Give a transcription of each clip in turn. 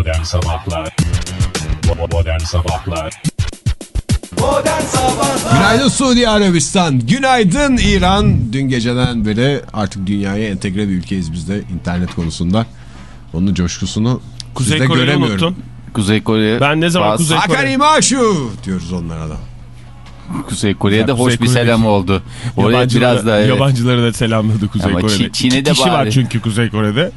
Modern Sabahlar Modern Sabahlar Modern Sabahlar Günaydın Suudi Arabistan, günaydın İran. Dün geceden beri artık dünyaya entegre bir ülkeyiz biz de internet konusunda. Onun coşkusunu Kuzey sizde Kore'yi göremiyorum. unuttun. Kuzey Kore. Ben ne zaman bazı- Kuzey Kore- Hakarimaşu diyoruz onlara da. Kuzey Kore'ye de Ya, hoş Kuzey bir Kore'deki selam oldu. Oraya Yabancılara, biraz da evet. yabancıları da selamladı Kuzey Ama Kore'de. Çin- Çin'e İki de kişi var bari. çünkü Kuzey Kore'de.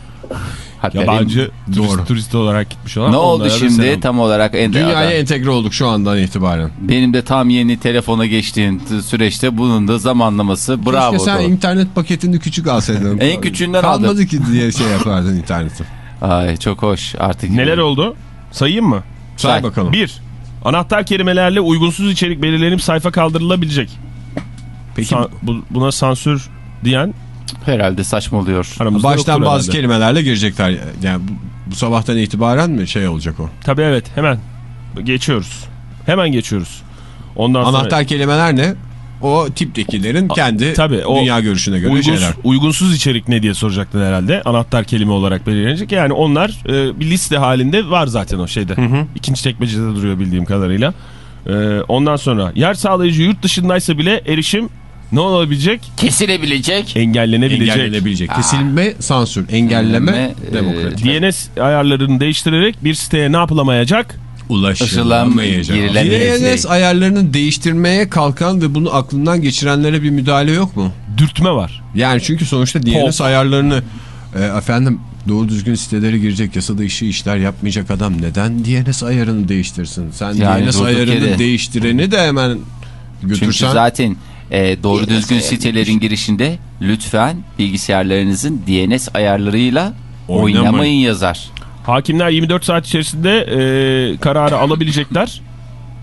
Yabancı Doğru. turist, turist olarak gitmiş olan. Ne oldu şimdi selam. tam olarak? En Dünyaya adam- entegre olduk şu andan itibaren. Benim de tam yeni telefona geçtiğim süreçte bunun da zamanlaması bravo. Keşke sen internet paketini küçük alsaydın. En küçüğünden Kalmadı aldım. ki diye şey yapardın interneti. Ay çok hoş artık. Neler oldu? Sayayım mı? Say Say. bakalım. Bir, anahtar kelimelerle uygunsuz içerik belirlenip sayfa kaldırılabilecek. Peki Sa- bu- buna sansür diyen Herhalde saçmalıyor. aramızda baştan bazı herhalde. kelimelerle girecekler. Yani bu, bu sabahtan itibaren mi şey olacak o? Tabii evet hemen geçiyoruz. Hemen geçiyoruz. Ondan sonra Anahtar kelimeler ne? O tiptekilerin kendi tabii, o dünya görüşüne göre uygunsuz, şeyler. uygunsuz içerik ne diye soracaklar herhalde. Anahtar kelime olarak belirlenecek. Yani onlar e, bir liste halinde var zaten o şeyde. İkinci tekmecede duruyor bildiğim kadarıyla. E, ondan sonra yer sağlayıcı yurt dışındaysa bile erişim ne olabilecek? Kesilebilecek. Engellenebilecek. Engellenebilecek. Kesilme, sansür, engelleme, Engelleme, demokratik. DNS ayarlarını değiştirerek bir siteye ne yapılamayacak? Ulaşılamayacak. DNS ayarlarını değiştirmeye kalkan ve bunu aklından geçirenlere bir müdahale yok mu? Dürtme var. Yani çünkü sonuçta DNS Top. ayarlarını e, efendim doğru düzgün sitelere girecek yasa dışı işler yapmayacak adam neden DNS ayarını değiştirsin? Sen Yani DNS ayarını yere. değiştireni de hemen Çünkü götürsen zaten e, doğru düzgün sitelerin girişinde lütfen bilgisayarlarınızın DNS ayarlarıyla Oynamayın. oynamayın yazar. Hakimler 24 saat içerisinde e, kararı alabilecekler.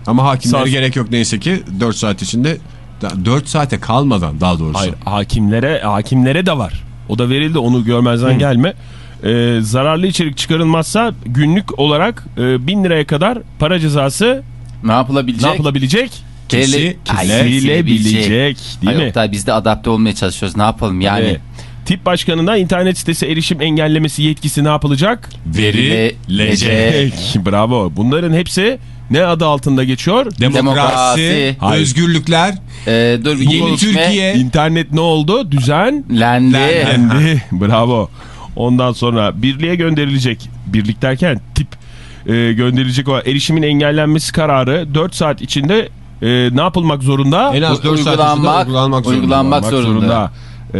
ama hakimlere Sağ- gerek yok neyse ki 4 saat içinde 4 saate kalmadan daha doğrusu. Hayır hakimlere hakimlere de var. O da verildi onu görmezden gelme. Ee, zararlı içerik çıkarılmazsa günlük olarak e, 1000 liraya kadar para cezası Ne yapılabilecek? ne yapılabilecek? Kele- Ay, Kesilebilecek değil Ay, mi? Oktay, biz de adapte olmaya çalışıyoruz. Ne yapalım yani? Evet. Tip başkanına internet sitesi erişim engellemesi yetkisi ne yapılacak? Verilecek. Bravo. Bunların hepsi ne adı altında geçiyor? Demokrasi, Demokrasi. Hayır. özgürlükler, Ee, dur yeni Türkiye. İnternet ne oldu? Düzen Lendi. Kendi. Bravo. Ondan sonra birliğe gönderilecek, birlik derken tip e, gönderilecek o erişimin engellenmesi kararı 4 saat içinde e, ne yapılmak zorunda? En az 4 saat içinde Uygulanmak- uygulanmak zorunda. uygulanmak Olmak zorunda. E,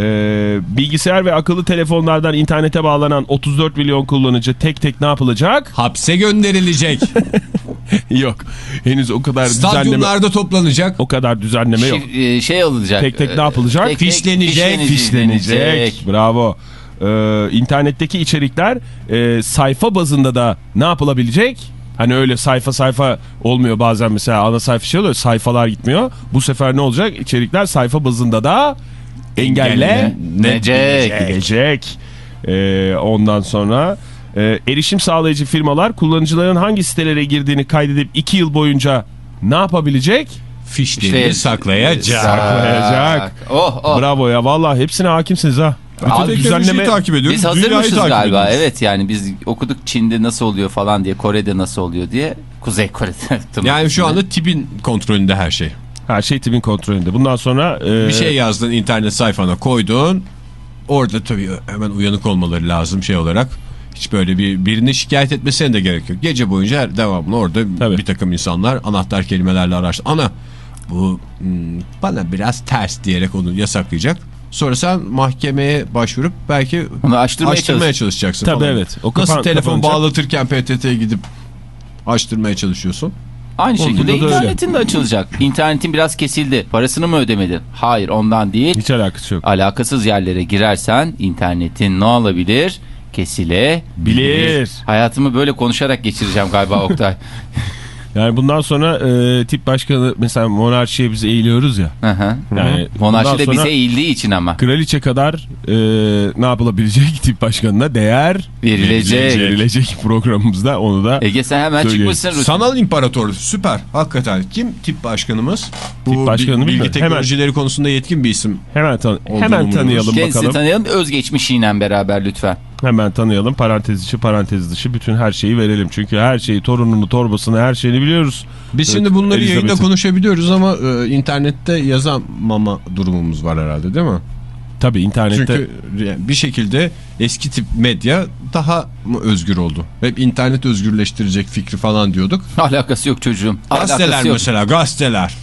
bilgisayar ve akıllı telefonlardan internete bağlanan 34 milyon kullanıcı tek tek ne yapılacak? Hapse gönderilecek. yok. Henüz o kadar düzenleme Stadyumlarda toplanacak. o kadar düzenleme yok. E, şey alınacak. Tek tek ne yapılacak? tek tek Fişlenecek, fişlenecek. Bravo. Ee, internetteki içerikler e, sayfa bazında da ne yapılabilecek? Hani öyle sayfa sayfa olmuyor bazen mesela ana sayfa şey oluyor sayfalar gitmiyor. Bu sefer ne olacak? İçerikler sayfa bazında da engellenecek. Engellenecek. Ee, ondan sonra e, erişim sağlayıcı firmalar kullanıcıların hangi sitelere girdiğini kaydedip 2 yıl boyunca ne yapabilecek? Fişlerini İşte- saklayacak. Saklayacak. Oh oh. Bravo ya vallahi hepsine hakimsiniz ha. Abi düzenleme takip ediyoruz. Biz hazırmışız galiba. Evet yani biz okuduk Çin'de nasıl oluyor falan diye, Kore'de nasıl oluyor diye. Kuzey Kore'de. Yani şu anda tipin kontrolünde her şey. her şey tipin kontrolünde. Bundan sonra e, Bir şey yazdın internet sayfana koydun. Orada tabii hemen uyanık olmaları lazım şey olarak. Hiç böyle bir birini şikayet etmesine de gerek yok. Gece boyunca her devamlı orada Tabii. bir takım insanlar anahtar kelimelerle araştır. Ana bu hmm, bana biraz ters diyerek onu yasaklayacak. Sonra sen mahkemeye başvurup belki Onu açtırmaya açtırmaya çalış. çalışacaksın. Tabii falan. evet. O Nasıl telefon kapanacak. bağlatırken PTT'ye gidip açtırmaya çalışıyorsun. Aynı Onda şekilde da öyle. internetin de açılacak. İnternetin biraz kesildi. Parasını mı ödemedin? Hayır ondan değil. hiç alakası yok. Alakasız yerlere girersen internetin ne olabilir? Kesilebilir. Bilir. Hayatımı böyle konuşarak geçireceğim galiba Oktay. Yani bundan sonra e, tip başkanı mesela monarşiye biz eğiliyoruz ya. Hı hı. Yani Monarşi de bize eğildiği için ama. kraliçe kadar e, ne yapılabilecek tip başkanına değer Verilecek. verilecek programımızda onu da Ege sen hemen Söylüyorum. çıkmışsın. rutin- Sanal imparator süper hakikaten. Kim tip başkanımız? Tip Bu başkanı bil- bilmiyorum. bilgi teknolojileri konusunda yetkin bir isim. hemen tan hemen tanıyalım Kendisini bakalım. tanıyalım özgeçmişiyle beraber lütfen. Hemen tanıyalım. Parantez içi parantez dışı bütün her şeyi verelim. Çünkü her şeyi torununu torbasını her şeyini biliyoruz. Biz Evet, şimdi bunları yayında Elizabeth'in. konuşabiliyoruz ama e, internette yazamama durumumuz var herhalde değil mi? Tabii internette Çünkü yani bir şekilde eski tip medya daha mı özgür oldu? Hep internet özgürleştirecek fikri falan diyorduk. Alakası yok çocuğum. Gazeteler yok. mesela gazeteler.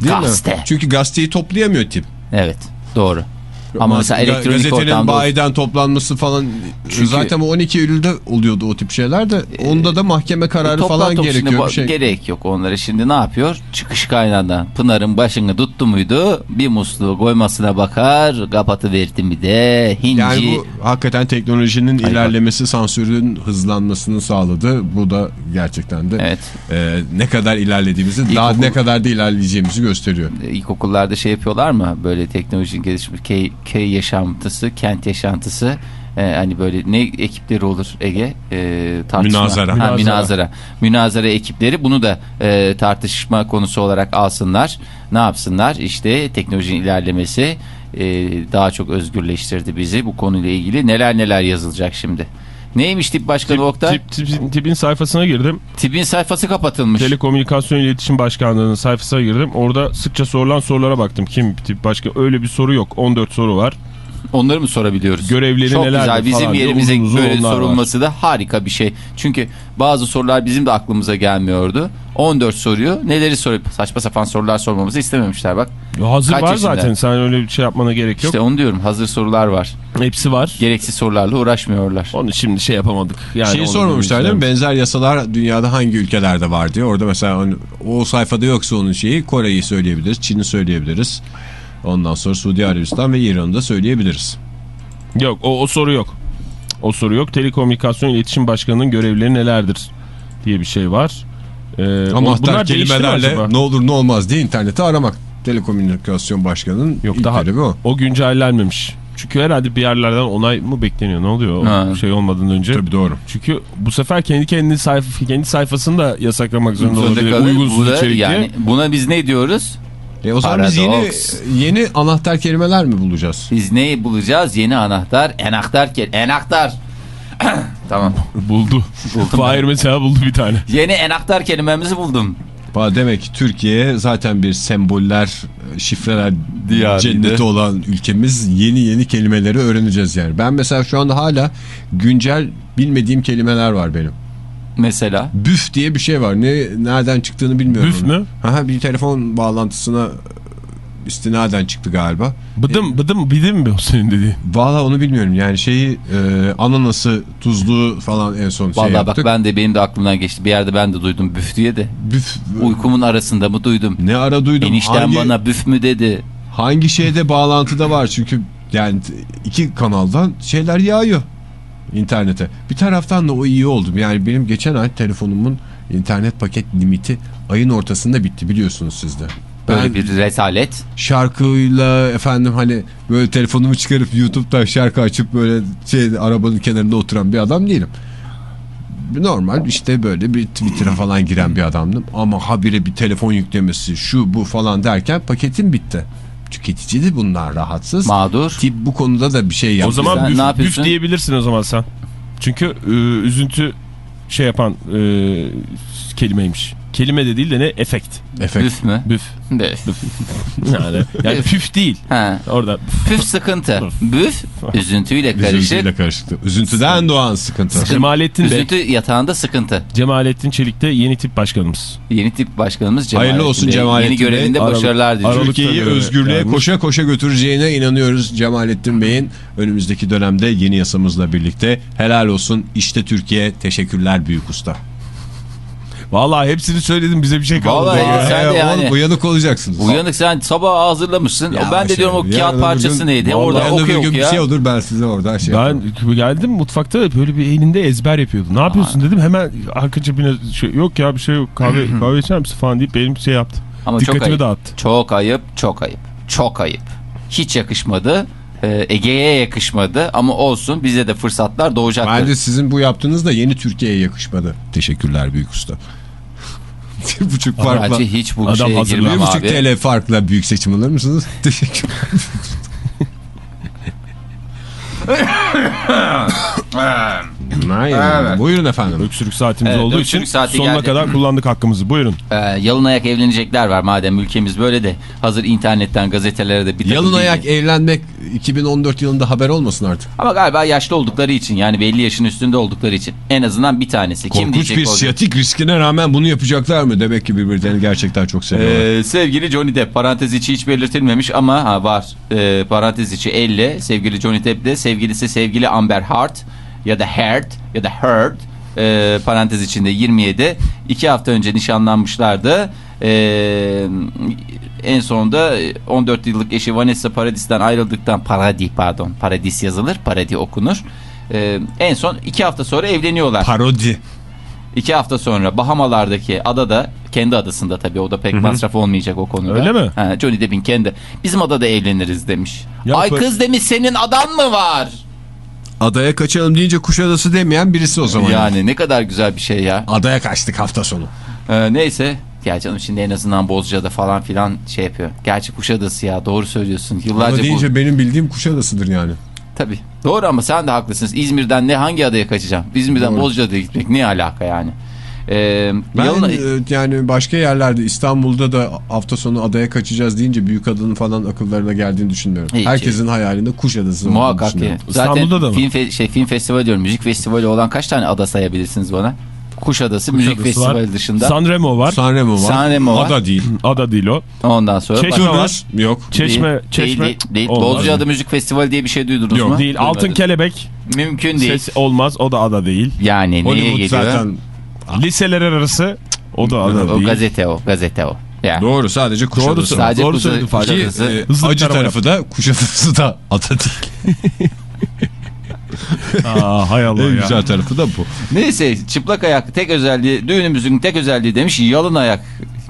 Değil Gazete. mi? Çünkü gazeteyi toplayamıyor tip. Evet doğru. Ama mesela elektronik Gazetenin ortamda bayiden toplanması falan Çünkü- zaten o 12 Eylül'de oluyordu o tip şeyler de onda da mahkeme kararı Topla falan gerekiyor bir şey. Gerek yok onları şimdi ne yapıyor? Çıkış kaynağından Pınar'ın başını tuttu muydu bir musluğu koymasına bakar kapatıverdi mi de hinci. Yani bu hakikaten teknolojinin Hayır. ilerlemesi sansürün hızlanmasını sağladı. Bu da gerçekten de Evet. e, ne kadar ilerlediğimizi daha İlkokul- ne kadar da ilerleyeceğimizi gösteriyor. İlkokullarda şey yapıyorlar mı? Böyle teknolojinin gelişmiş köy, yaşantısı, kent yaşantısı. Ee, hani böyle ne ekipleri olur Ege? Ee, tartışma. Münazara. Ha, Münazara. münazara. Münazara ekipleri bunu da e, tartışma konusu olarak alsınlar. Ne yapsınlar? İşte teknolojinin ilerlemesi e, daha çok özgürleştirdi bizi. Bu konuyla ilgili neler neler yazılacak şimdi. Neymiş tip başkanı Oktay? tip, tip- tipin sayfasına girdim. Tipin sayfası kapatılmış. Telekomünikasyon İletişim Başkanlığı'nın sayfasına girdim. Orada sıkça sorulan sorulara baktım. Kim tip başka? Öyle bir soru yok. 14 soru var. Onları mı sorabiliyoruz? Görevleri Çok nelerdir güzel. Bizim yerimize uzun uzun böyle onlar var. sorulması da harika bir şey. Çünkü bazı sorular bizim de aklımıza gelmiyordu. 14 soruyu neleri sorup saçma sapan sorular sormamızı istememişler bak. Ya hazır Kaç var yaşında? zaten. Sen öyle bir şey yapmana gerek yok. İşte onu diyorum hazır sorular var. Hepsi var. Gereksiz sorularla uğraşmıyorlar. Onu şimdi şey yapamadık. Yani Şeyi sormamışlar değil mi? Benzer yasalar dünyada hangi ülkelerde var diye. Orada mesela hani o sayfada yoksa onun şeyi Kore'yi söyleyebiliriz, Çin'i söyleyebiliriz. Ondan sonra Suudi Arabistan ve İran'ı da söyleyebiliriz. Yok o, o soru yok. O soru yok. Telekomünikasyon İletişim Başkanı'nın görevleri nelerdir diye bir şey var. Ee, Anahtar bunlar kelimelerle ne olur ne olmaz diye interneti aramak. Telekomünikasyon Başkanı'nın Yok daha o. o güncellenmemiş. Çünkü herhalde bir yerlerden onay mı bekleniyor? Ne oluyor o Ha. şey olmadan önce? Tabii doğru. Çünkü bu sefer kendi kendi sayfa kendi sayfasını da yasaklamak zorunda olabilir. Uygunsuz içerik yani diye. buna biz ne diyoruz? E o zaman biz yeni, Paradoks. yeni anahtar kelimeler mi bulacağız? Biz neyi bulacağız? Yeni anahtar. Enahtar kel. Enahtar. tamam. Buldu. Fahir mesela buldu bir tane. Yeni enahtar kelimemizi buldum. Demek ki Türkiye zaten bir semboller, şifreler Diyarıydı. cenneti olan ülkemiz yeni yeni kelimeleri öğreneceğiz yani. Ben mesela şu anda hala güncel bilmediğim kelimeler var benim. Mesela. Büf diye bir şey var. Ne nereden çıktığını bilmiyorum. Büf mü? Aha, bir telefon bağlantısına istinaden çıktı galiba. Bıdım bıdım bidim mi o senin dediğin? Valla onu bilmiyorum. Yani şeyi e, ananası, tuzlu falan en son şey Vallahi bak yaptık. ben de benim de aklımdan geçti. Bir yerde ben de duydum büf diye de. Büf Uykumun arasında mı duydum? ne ara duydum. Enişten hangi, bana büf mü dedi. hangi şeyde bağlantıda var çünkü yani iki kanaldan şeyler yağıyor internete. Bir taraftan da o iyi oldu. Yani benim geçen ay telefonumun internet paket limiti ayın ortasında bitti biliyorsunuz siz de. Böyle Ben bir rezalet. şarkıyla efendim hani böyle telefonumu çıkarıp YouTube'da şarkı açıp böyle şey arabanın kenarında oturan bir adam değilim. Normal işte böyle bir Twitter'a falan giren bir adamdım. Ama habire bir telefon yüklemesi şu bu falan derken paketim bitti. Tüketici de bunlar rahatsız. Mağdur. Tip bu konuda da bir şey yaptı. O zaman Sen büf, ne büf diyebilirsin o zaman sen. Çünkü e, üzüntü şey yapan e, kelimeymiş. Kelime de değil de ne? Efekt. Efekt. Büf mü? Büf. Büf. Yani, yani püf değil. Ha. Orada Püf sıkıntı. Büf üzüntüyle Üzüntüyle karışık. Üzüntüden doğan sıkıntı. Cemalettin de Üzüntü yatağında sıkıntı. Cemalettin Çelik de yeni tip başkanımız. Yeni tip başkanımız Cemalettin Hayırlı olsun Bey. Cemalettin Yeni görevinde Bey. başarılar diliyoruz. Aralık- Türkiye'yi özgürlüğe gelmiş. koşa koşa götüreceğine inanıyoruz Cemalettin Bey'in önümüzdeki dönemde yeni yasamızla birlikte. Helal olsun işte Türkiye teşekkürler büyük usta. Vallahi hepsini söyledim bize bir şey kalmadı. Vallahi Ya. sen de Ee, yani. oğlum, uyanık olacaksınız. Uyanık sen sabah hazırlamışsın. Ya ben de şey, diyorum o kağıt parçası gün- neydi? Orada okuyor gün bir şey olur ben size orada şey. Ben geldim mutfakta böyle bir elinde ezber yapıyordu. Ne yapıyorsun dedim hemen arka cebine şey, yok ya bir şey yok kahve kahve içer misin falan deyip benim şey yaptı. Ama çok Dikkatimi ayıp. dağıttı. Çok ayıp, çok ayıp. Çok ayıp. Hiç yakışmadı. Ee, Ege'ye yakışmadı ama olsun bize de fırsatlar doğacaktır. Bence sizin bu yaptığınız da yeni Türkiye'ye yakışmadı. Teşekkürler büyük usta. Bir buçuk farkla. Bence hiç bu Adam şeye girmem Bir buçuk abi. TL farkla büyük seçim alır mısınız? Teşekkürler. Hayır. Buyurun efendim. Öksürük saatimiz Evet, olduğu öksürük için saati sonuna geldi. kadar kullandık hakkımızı. Buyurun. Ee, yalın ayak evlenecekler var madem ülkemiz böyle de hazır internetten gazetelere de bir takım Yalın ayak evlenmek 2014 yılında haber olmasın artık. Ama galiba yaşlı oldukları için yani belli yaşın üstünde oldukları için en azından bir tanesi. Kim Korkunç diyecek bir olacak? siyatik riskine rağmen bunu yapacaklar mı? Demek ki birbirlerini gerçekten çok seviyorlar. Ee, sevgili Johnny Depp parantez içi hiç belirtilmemiş ama ha, var Ee, parantez içi 50 sevgili Johnny Depp de sevgilisi sevgili Amber Heard ya da Heard ya da Heard ee, parantez içinde 27 iki hafta önce nişanlanmışlardı Ee, en sonunda 14 yıllık eşi Vanessa Paradis'ten ayrıldıktan Paradis pardon Paradis yazılır Paradis okunur Ee, en son iki hafta sonra evleniyorlar Parodi. İki hafta sonra Bahamalardaki adada kendi adasında tabii o da pek masraf olmayacak o konuda. Öyle mi? Ha, Johnny Depp'in kendi. Bizim adada evleniriz demiş. Ya Ay kız demiş senin adan mı var? Adaya kaçalım deyince Kuşadası demeyen birisi o zaman. Yani ne kadar güzel bir şey ya. Adaya kaçtık hafta sonu. Ee, neyse. Ya canım şimdi en azından Bozcaada falan filan şey yapıyor. Gerçi Kuşadası ya doğru söylüyorsun. Yıllarca bu... deyince benim bildiğim Kuşadası'dır yani. Tabii. Doğru ama sen de haklısınız. İzmir'den ne hangi adaya kaçacağım? İzmir'den. Bozcaada'ya gitmek ne alaka yani? Ee, Ben yalın- e, yani başka yerlerde İstanbul'da da hafta sonu adaya kaçacağız deyince büyük adının falan akıllarına geldiğini düşünmüyorum. Hiç. Herkesin hayalinde Kuşadası olduğunu Muhakkak ki. Zaten İstanbul'da da mı? film, fe- şey, film festivali diyorum. Müzik festivali olan kaç tane ada sayabilirsiniz bana? Kuşadası, müzik Kuşadası var. festivali dışında. Sanremo var. Sanremo var. Sanremo var. Ada değil. Ada değil o. Ondan sonra Çeşme bak- var. Yok. Çeşme, değil, çeşme. değil, değil. Bozcaada Müzik Festivali diye bir şey duydunuz Yok, mu? Değil. Altın Duymadım. kelebek. Mümkün değil. Ses olmaz. O da ada değil. Yani neye Hollywood geliyor? zaten Liseler arası. O da ada O değil. gazete o, gazete o. Yani. doğru sadece Kuşadası. Doğru. Sadece Doğru söyledin Kuşadası. e, acı tarama tarafı da Kuşadası da ada değil. Aa, hay Allah En ya. güzel tarafı da bu. Neyse çıplak ayak tek özelliği, düğünümüzün tek özelliği demiş yalın ayak.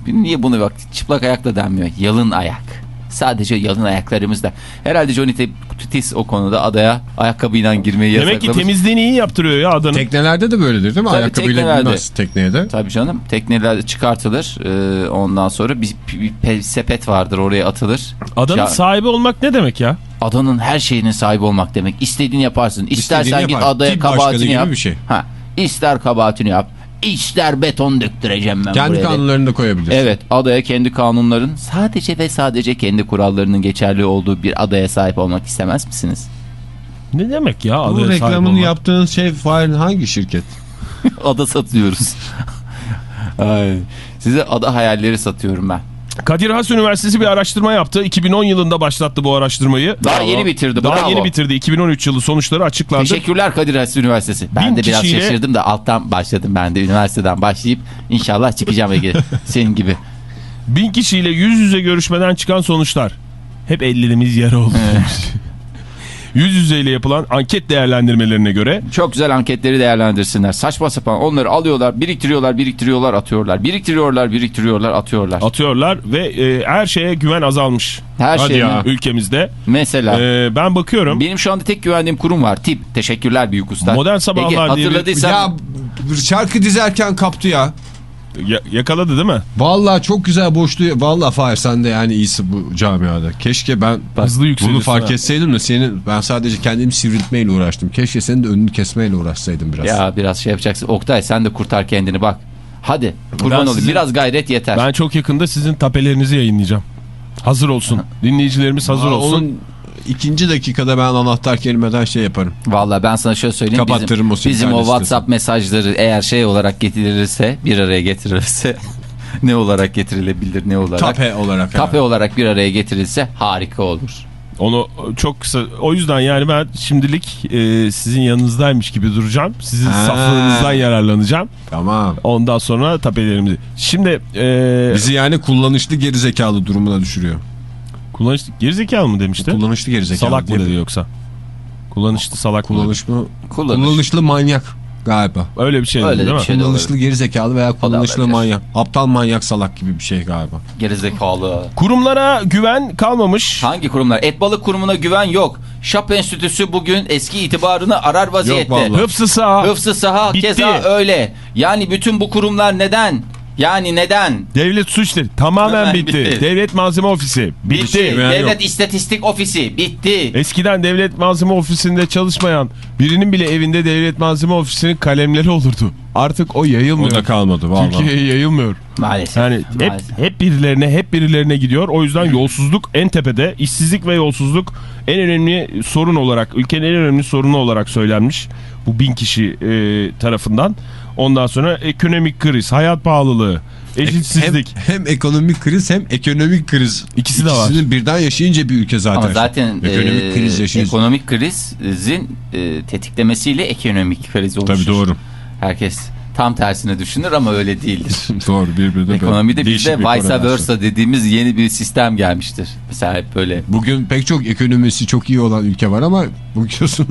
Niye bunu bak çıplak ayak da denmiyor. Yalın ayak. Sadece yalın ayaklarımızda. Herhalde Johnny Teptis o konuda adaya ayakkabıyla girmeyi Demek yasaklamış. ki temizliğini iyi yaptırıyor ya adanın. Teknelerde de böyledir değil mi? Tabii Ayakkabıyla teknelerde. binmez tekneye de. Tabii canım tekneler çıkartılır Ee, ondan sonra bir, bir- bir sepet vardır oraya atılır. Adanın Ya- sahibi olmak ne demek ya? Adanın her şeyinin sahibi olmak demek. İstediğini yaparsın. İstersen İstediğini git yapar. adaya Tip kabahatini yap. bir şey. Ha, ister kabahatini yap. İster beton döktüreceğim ben Kendi buraya. kanunlarını da koyabilirsin. Evet adaya kendi kanunların sadece ve sadece kendi kurallarının geçerli olduğu bir adaya sahip olmak istemez misiniz? Ne demek ya? Bu adaya sahip reklamını olmak? yaptığın şey Fahir hangi şirket? ada satıyoruz. Ay. Size ada hayalleri satıyorum ben. Kadir Has Üniversitesi bir araştırma yaptı. 2010 yılında başlattı bu araştırmayı. Daha yeni bitirdi, Daha bravo. yeni bitirdi. 2013 yılı sonuçları açıklandı. Teşekkürler Kadir Has Üniversitesi. Ben Bin de biraz kişiyle- şaşırdım da alttan başladım ben de üniversiteden başlayıp inşallah çıkacağım Ege senin gibi. Bin kişiyle yüz yüze görüşmeden çıkan sonuçlar. Hep ellerimiz yara oldu. Yüz yüzeyle yapılan anket değerlendirmelerine göre Çok güzel anketleri değerlendirsinler. Saçma sapan onları alıyorlar, biriktiriyorlar, biriktiriyorlar, atıyorlar. Biriktiriyorlar, biriktiriyorlar, atıyorlar. atıyorlar ve e, her şeye güven azalmış. Her Hadi şey ya. Ülkemizde. mesela. E, ben bakıyorum. Benim şu anda tek güvendiğim kurum var. Tip. Teşekkürler büyük usta. Modern Sabahlar Ege, diye bir- hatırladıysan Ya şarkı dizerken kaptı ya. Ya- yakaladı değil mi? Vallahi çok güzel boşluğu. Vallahi Fahir sen de yani iyisi bu camiada. Keşke ben Hızlı bunu yükseliyorsun fark ha. etseydim de senin ben sadece kendimi sivriltmeyle uğraştım. Keşke senin de önünü kesmeyle uğraşsaydım biraz. ya biraz şey yapacaksın. Oktay sen de kurtar kendini bak. Hadi kurban olayım. sizin- Biraz gayret yeter. Ben çok yakında sizin tapelerinizi yayınlayacağım. Hazır olsun. Dinleyicilerimiz hazır Aa, olsun. Onun ikinci dakikada ben anahtar kelimeden şey yaparım. Vallahi ben sana şöyle söyleyeyim. Kapattırırım o bizim, bizim simultane o WhatsApp mesajları eğer şey olarak getirilirse bir araya getirilirse ne olarak getirilebilir ne olarak? Tape olarak. Tape yani. olarak bir araya getirilse harika olur. Onu çok kısa o yüzden yani ben şimdilik e, sizin yanınızdaymış gibi duracağım. Sizin Ha. saflığınızdan yararlanacağım. Tamam. Ondan sonra tapelerimizi. Şimdi e, Bizi yani kullanışlı gerizekalı durumuna düşürüyor. Kullanışlı gerizekalı mı demişti? Kullanışlı gerizekalı. salak mı dedi yoksa? Kullanışlı salak mı? dedi? Kullanış mı? Kullanış. Kullanışlı manyak galiba. Öyle bir şey Öyle dedi, bir değil mi? şey. Kullanışlı gerizekalı veya kullanışlı manyak. Aptal manyak salak gibi bir şey galiba. Gerizekalı. Kurumlara güven kalmamış. Hangi kurumlar? Et balık kurumuna güven yok. Şap Enstitüsü bugün eski itibarını arar vaziyette. vallahi. Hıfzı saha. Hıfzı saha Bitti. keza öyle. Yani bütün bu kurumlar neden? Yani neden? Devlet su işleri tamamen bitti. bitti. Devlet malzeme ofisi bitti. Bitti. Ben Devlet yok. İstatistik Ofisi bitti. Eskiden devlet malzeme ofisinde çalışmayan birinin bile evinde devlet malzeme ofisinin kalemleri olurdu. Artık o O yayılmıyor. da kalmadı vallahi. Türkiye'ye yayılmıyor. Maalesef. Yani hep, Maalesef. hep birilerine hep birilerine gidiyor. O yüzden yolsuzluk en tepede. işsizlik ve yolsuzluk en önemli sorun olarak, ülkenin en önemli sorunu olarak söylenmiş. Bu bin kişi e, tarafından. Ondan sonra ekonomik kriz, hayat pahalılığı, eşitsizlik. Hem, hem ekonomik kriz hem ekonomik kriz. İkisi de var. İkisini birden yaşayınca bir ülke zaten. Ama zaten ekonomik e, kriz yaşayınca. ekonomik krizin e, tetiklemesiyle ekonomik kriz oluşur. Tabii doğru. Herkes tam tersine düşünür ama öyle değildir. doğru birbirine Ekonomide bizde bir vice versa dediğimiz yeni bir sistem gelmiştir. Mesela hep böyle. Bugün pek çok ekonomisi çok iyi olan ülke var ama bugün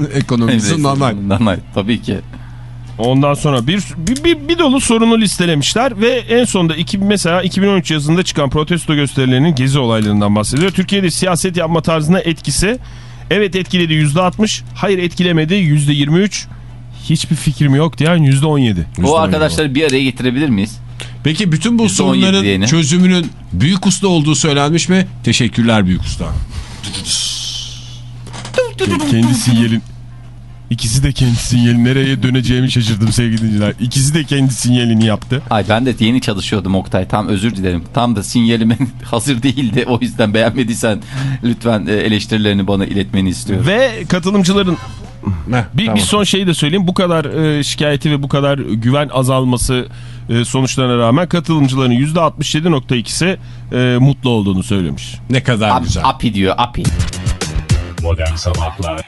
ekonomisi normal. Normal. Tabii ki. Ondan sonra bir, bir, bir, bir dolu sorunu listelemişler ve en sonunda iki, mesela 2013 yazında çıkan protesto gösterilerinin gezi olaylarından bahsediyor. Türkiye'de siyaset yapma tarzına etkisi evet etkiledi %60, hayır etkilemedi %23, hiçbir fikrim yok diyen %17. O arkadaşları bir araya getirebilir miyiz? Peki bütün bu %17 sorunların diyeni. çözümünün büyük usta olduğu söylenmiş mi? Teşekkürler büyük usta. Ke- kendi sinyalin İkisi de kendi sinyali nereye döneceğimi şaşırdım sevgili dinleyiciler. İkisi de kendi sinyalini yaptı. Ay ben de yeni çalışıyordum Oktay. Tam özür dilerim. Tam da sinyalimin hazır değildi. O yüzden beğenmediysen lütfen e, eleştirilerini bana iletmeni istiyorum. Ve katılımcıların Heh, Bir, tamam. bir son şeyi de söyleyeyim. Bu kadar e, şikayeti ve bu kadar güven azalması e, sonuçlarına rağmen katılımcıların %67.2'si e, mutlu olduğunu söylemiş. Ne kadar Ap- güzel. api diyor api. Modern Sabahlar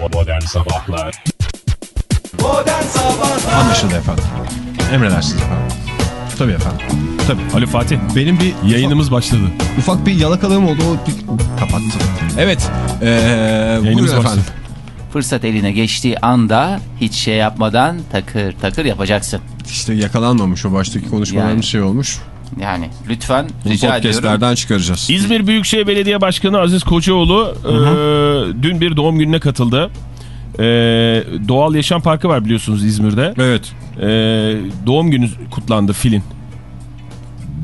Modern Sabahlar Modern Sabahlar Anlaşıldı efendim. Emredersiniz efendim. Tabii efendim. Tabii. Ali Fatih Benim bir yayınımız başladı. ufak, bir yalakalığım oldu. O bir kapattım. Evet. Ee, buyurun başladı. efendim. Fırsat eline geçtiği anda hiç şey yapmadan takır takır yapacaksın. İşte yakalanmamış o baştaki konuşmalarımız Yani. şey olmuş. Yani lütfen Bunu rica ediyorum. podcastlerden çıkaracağız. İzmir Büyükşehir Belediye Başkanı Aziz Kocaoğlu e, dün bir doğum gününe katıldı. E, Doğal Yaşam Parkı var biliyorsunuz İzmir'de. Evet. E, doğum günü kutlandı filin.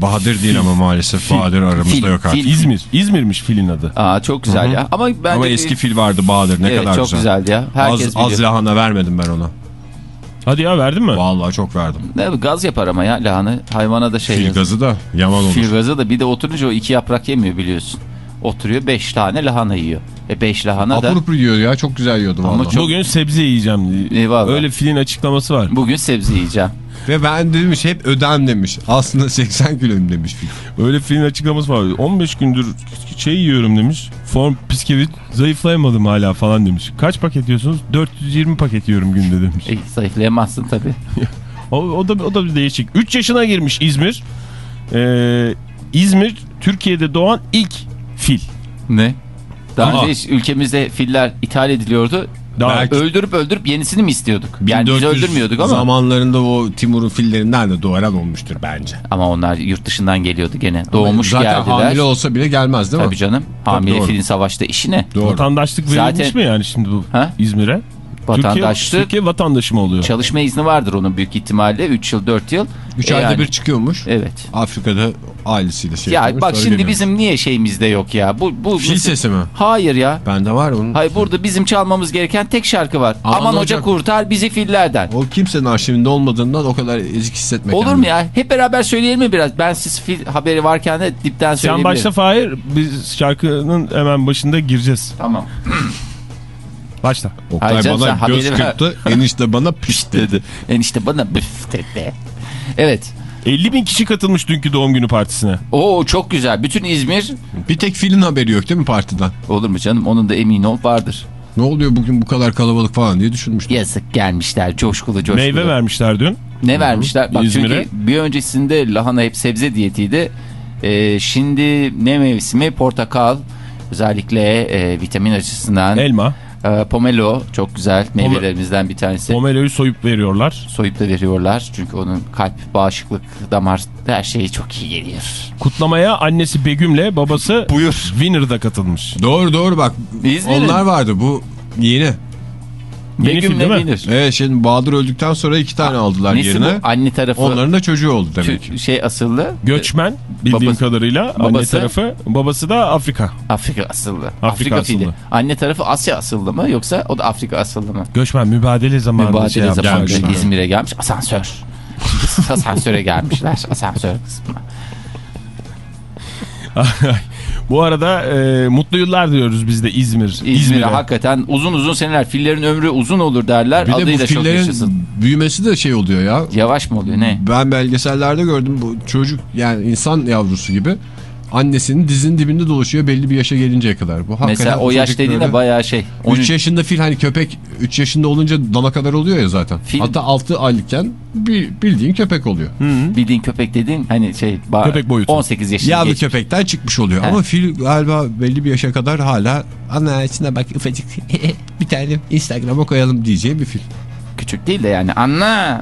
Bahadır değil ama maalesef. Bahadır aramızda Fil, yok artık. fil. İzmir. İzmir'miş filin adı. Aa çok güzel ya. Ama ben Ama eski fil vardı Bahadır. Ne evet, kadar çok güzel. güzeldi ya. Herkes Az, az lahana vermedim ben ona. Hadi ya verdin mi? Vallahi çok verdim. Ne, gaz yapar ama ya lahana. Hayvana da şey Fil gazı da yaman olur. Fil gazı da bir de oturunca o iki yaprak yemiyor biliyorsun. Oturuyor beş tane lahana yiyor. E beş lahana da Apur yiyor ya. Çok güzel yiyordu Ama vallahi. çok- Bugün sebze yiyeceğim. Eyvallah. Öyle filin açıklaması var. bugün sebze yiyeceğim. Ve ben demiş hep ödem demiş. Aslında 80 kiloyum demiş fil. Öyle filin açıklaması var. 15 gündür şey yiyorum demiş. Form bisküvit zayıflayamadım hala falan demiş. Kaç paket yiyorsunuz? 420 paket yiyorum günde demiş. E, zayıflayamazsın tabii. O, o da o da bir değişik. 3 yaşına girmiş İzmir. Ee, İzmir Türkiye'de doğan ilk fil. Ne? Daha Aa. önce hiç ülkemizde filler ithal ediliyordu. Daha Belki- Öldürüp öldürüp yenisini mi istiyorduk? Yani biz 1400 öldürmüyorduk ama. Zamanlarında o Timur'un fillerinden de doğaran olmuştur bence. Ama onlar yurt dışından geliyordu gene. Doğmuş Zaten geldiler. hamile olsa bile gelmez değil mi? Tabii canım. Hamile doğru. filin savaşta işi ne? Doğru. vatandaşlık verilmiş Zaten- mi yani şimdi bu? İzmir'e? Vatandaşlık Türkiye, Türkiye vatandaşı mı oluyor? çalışma izni vardır onun büyük ihtimalle. 3 yıl 4 yıl. 3 E ayda yani- bir çıkıyormuş. Evet. Afrika'da ailesiyle şey Ya yapıyormuş, bak şimdi bizim niye şeyimizde yok ya? Bu bu Fil sesi mi? Hayır ya. Bende var onun. Hayır burada bizim çalmamız gereken tek şarkı var. Aman Aman, hoca kurtar bizi fillerden. O kimsenin arşivinde olmadığından o kadar ezik hissetmek. Olur mu ya? Hep beraber söyleyelim mi biraz? Ben siz fil haberi varken de dipten Sen söyleyebilirim. başta Fahir biz şarkının hemen başında gireceğiz. Tamam. Başla. Oktay Hayır canım, bana sen göz kırptı. enişte bana pişt dedi. Enişte bana büf dedi. Evet. 50 bin kişi katılmış dünkü doğum günü partisine. Oo çok güzel. Bütün İzmir Bir tek filin haberi yok değil mi partiden? olur mu canım? Onun da emin ol vardır. Ne oluyor bugün bu kadar kalabalık falan diye düşünmüştüm. Yazık gelmişler coşkulu coşkulu. Meyve vermişler dün. Ne vermişler? Bak çünkü bir öncesinde lahana hep sebze diyetiydi. Ee, şimdi ne mevsimi? Portakal. Özellikle e, vitamin açısından. Elma. Ee, pomelo çok güzel meyvelerimizden bir tanesi. Pomelo'yu soyup veriyorlar. Soyup da veriyorlar. Çünkü onun kalp, bağışıklık, damar her şeyi çok iyi geliyor. Kutlamaya annesi Begüm'le babası Buyur. Winner'da katılmış. Doğru doğru bak. İzmir'in. Onlar vardı bu yeni. Yeni film değil mi? Begüm'le. Evet şimdi Bahadır öldükten sonra iki tane aldılar Nesi yerine. bu? Anne tarafı Onların da çocuğu oldu demek ki. Şey asıllı. Göçmen bildiğim Babası- kadarıyla anne babası- tarafı babası da Afrika. Afrika asıllı. Afrika, asıllı. fili. Anne tarafı Asya asıllı mı yoksa o da Afrika asıllı mı? Göçmen mübadele zamanında Mübadele şey zamanında. İzmir'e gelmiş asansör. Asansöre gelmişler. Asansör kısmına. Bu arada e, mutlu yıllar diyoruz biz de İzmir. İzmir'e İzmir'e. hakikaten uzun uzun seneler. Fillerin ömrü uzun olur derler. Bir de bu Adıyla çok yaşasın. fillerin büyümesi de şey oluyor ya. Yavaş mı oluyor ne? Ben belgesellerde gördüm bu çocuk yani insan yavrusu gibi annesinin dizinin dibinde dolaşıyor belli bir yaşa gelinceye kadar. Bu Mesela o yaş dediğinde bayağı şey. 3 yaşında fil hani köpek 3 yaşında olunca dana kadar oluyor ya zaten. Fil- Hatta 6 aylıkken bildiğin köpek oluyor. bildiğin köpek dediğin hani şey Köpek boyutu. 18 yaşında Yavru geç. köpekten çıkmış oluyor. He. Ama fil galiba belli bir yaşa kadar hala ana içine bak ufacık bir tane Instagram'a koyalım diyeceği bir fil. Küçük değil de yani anne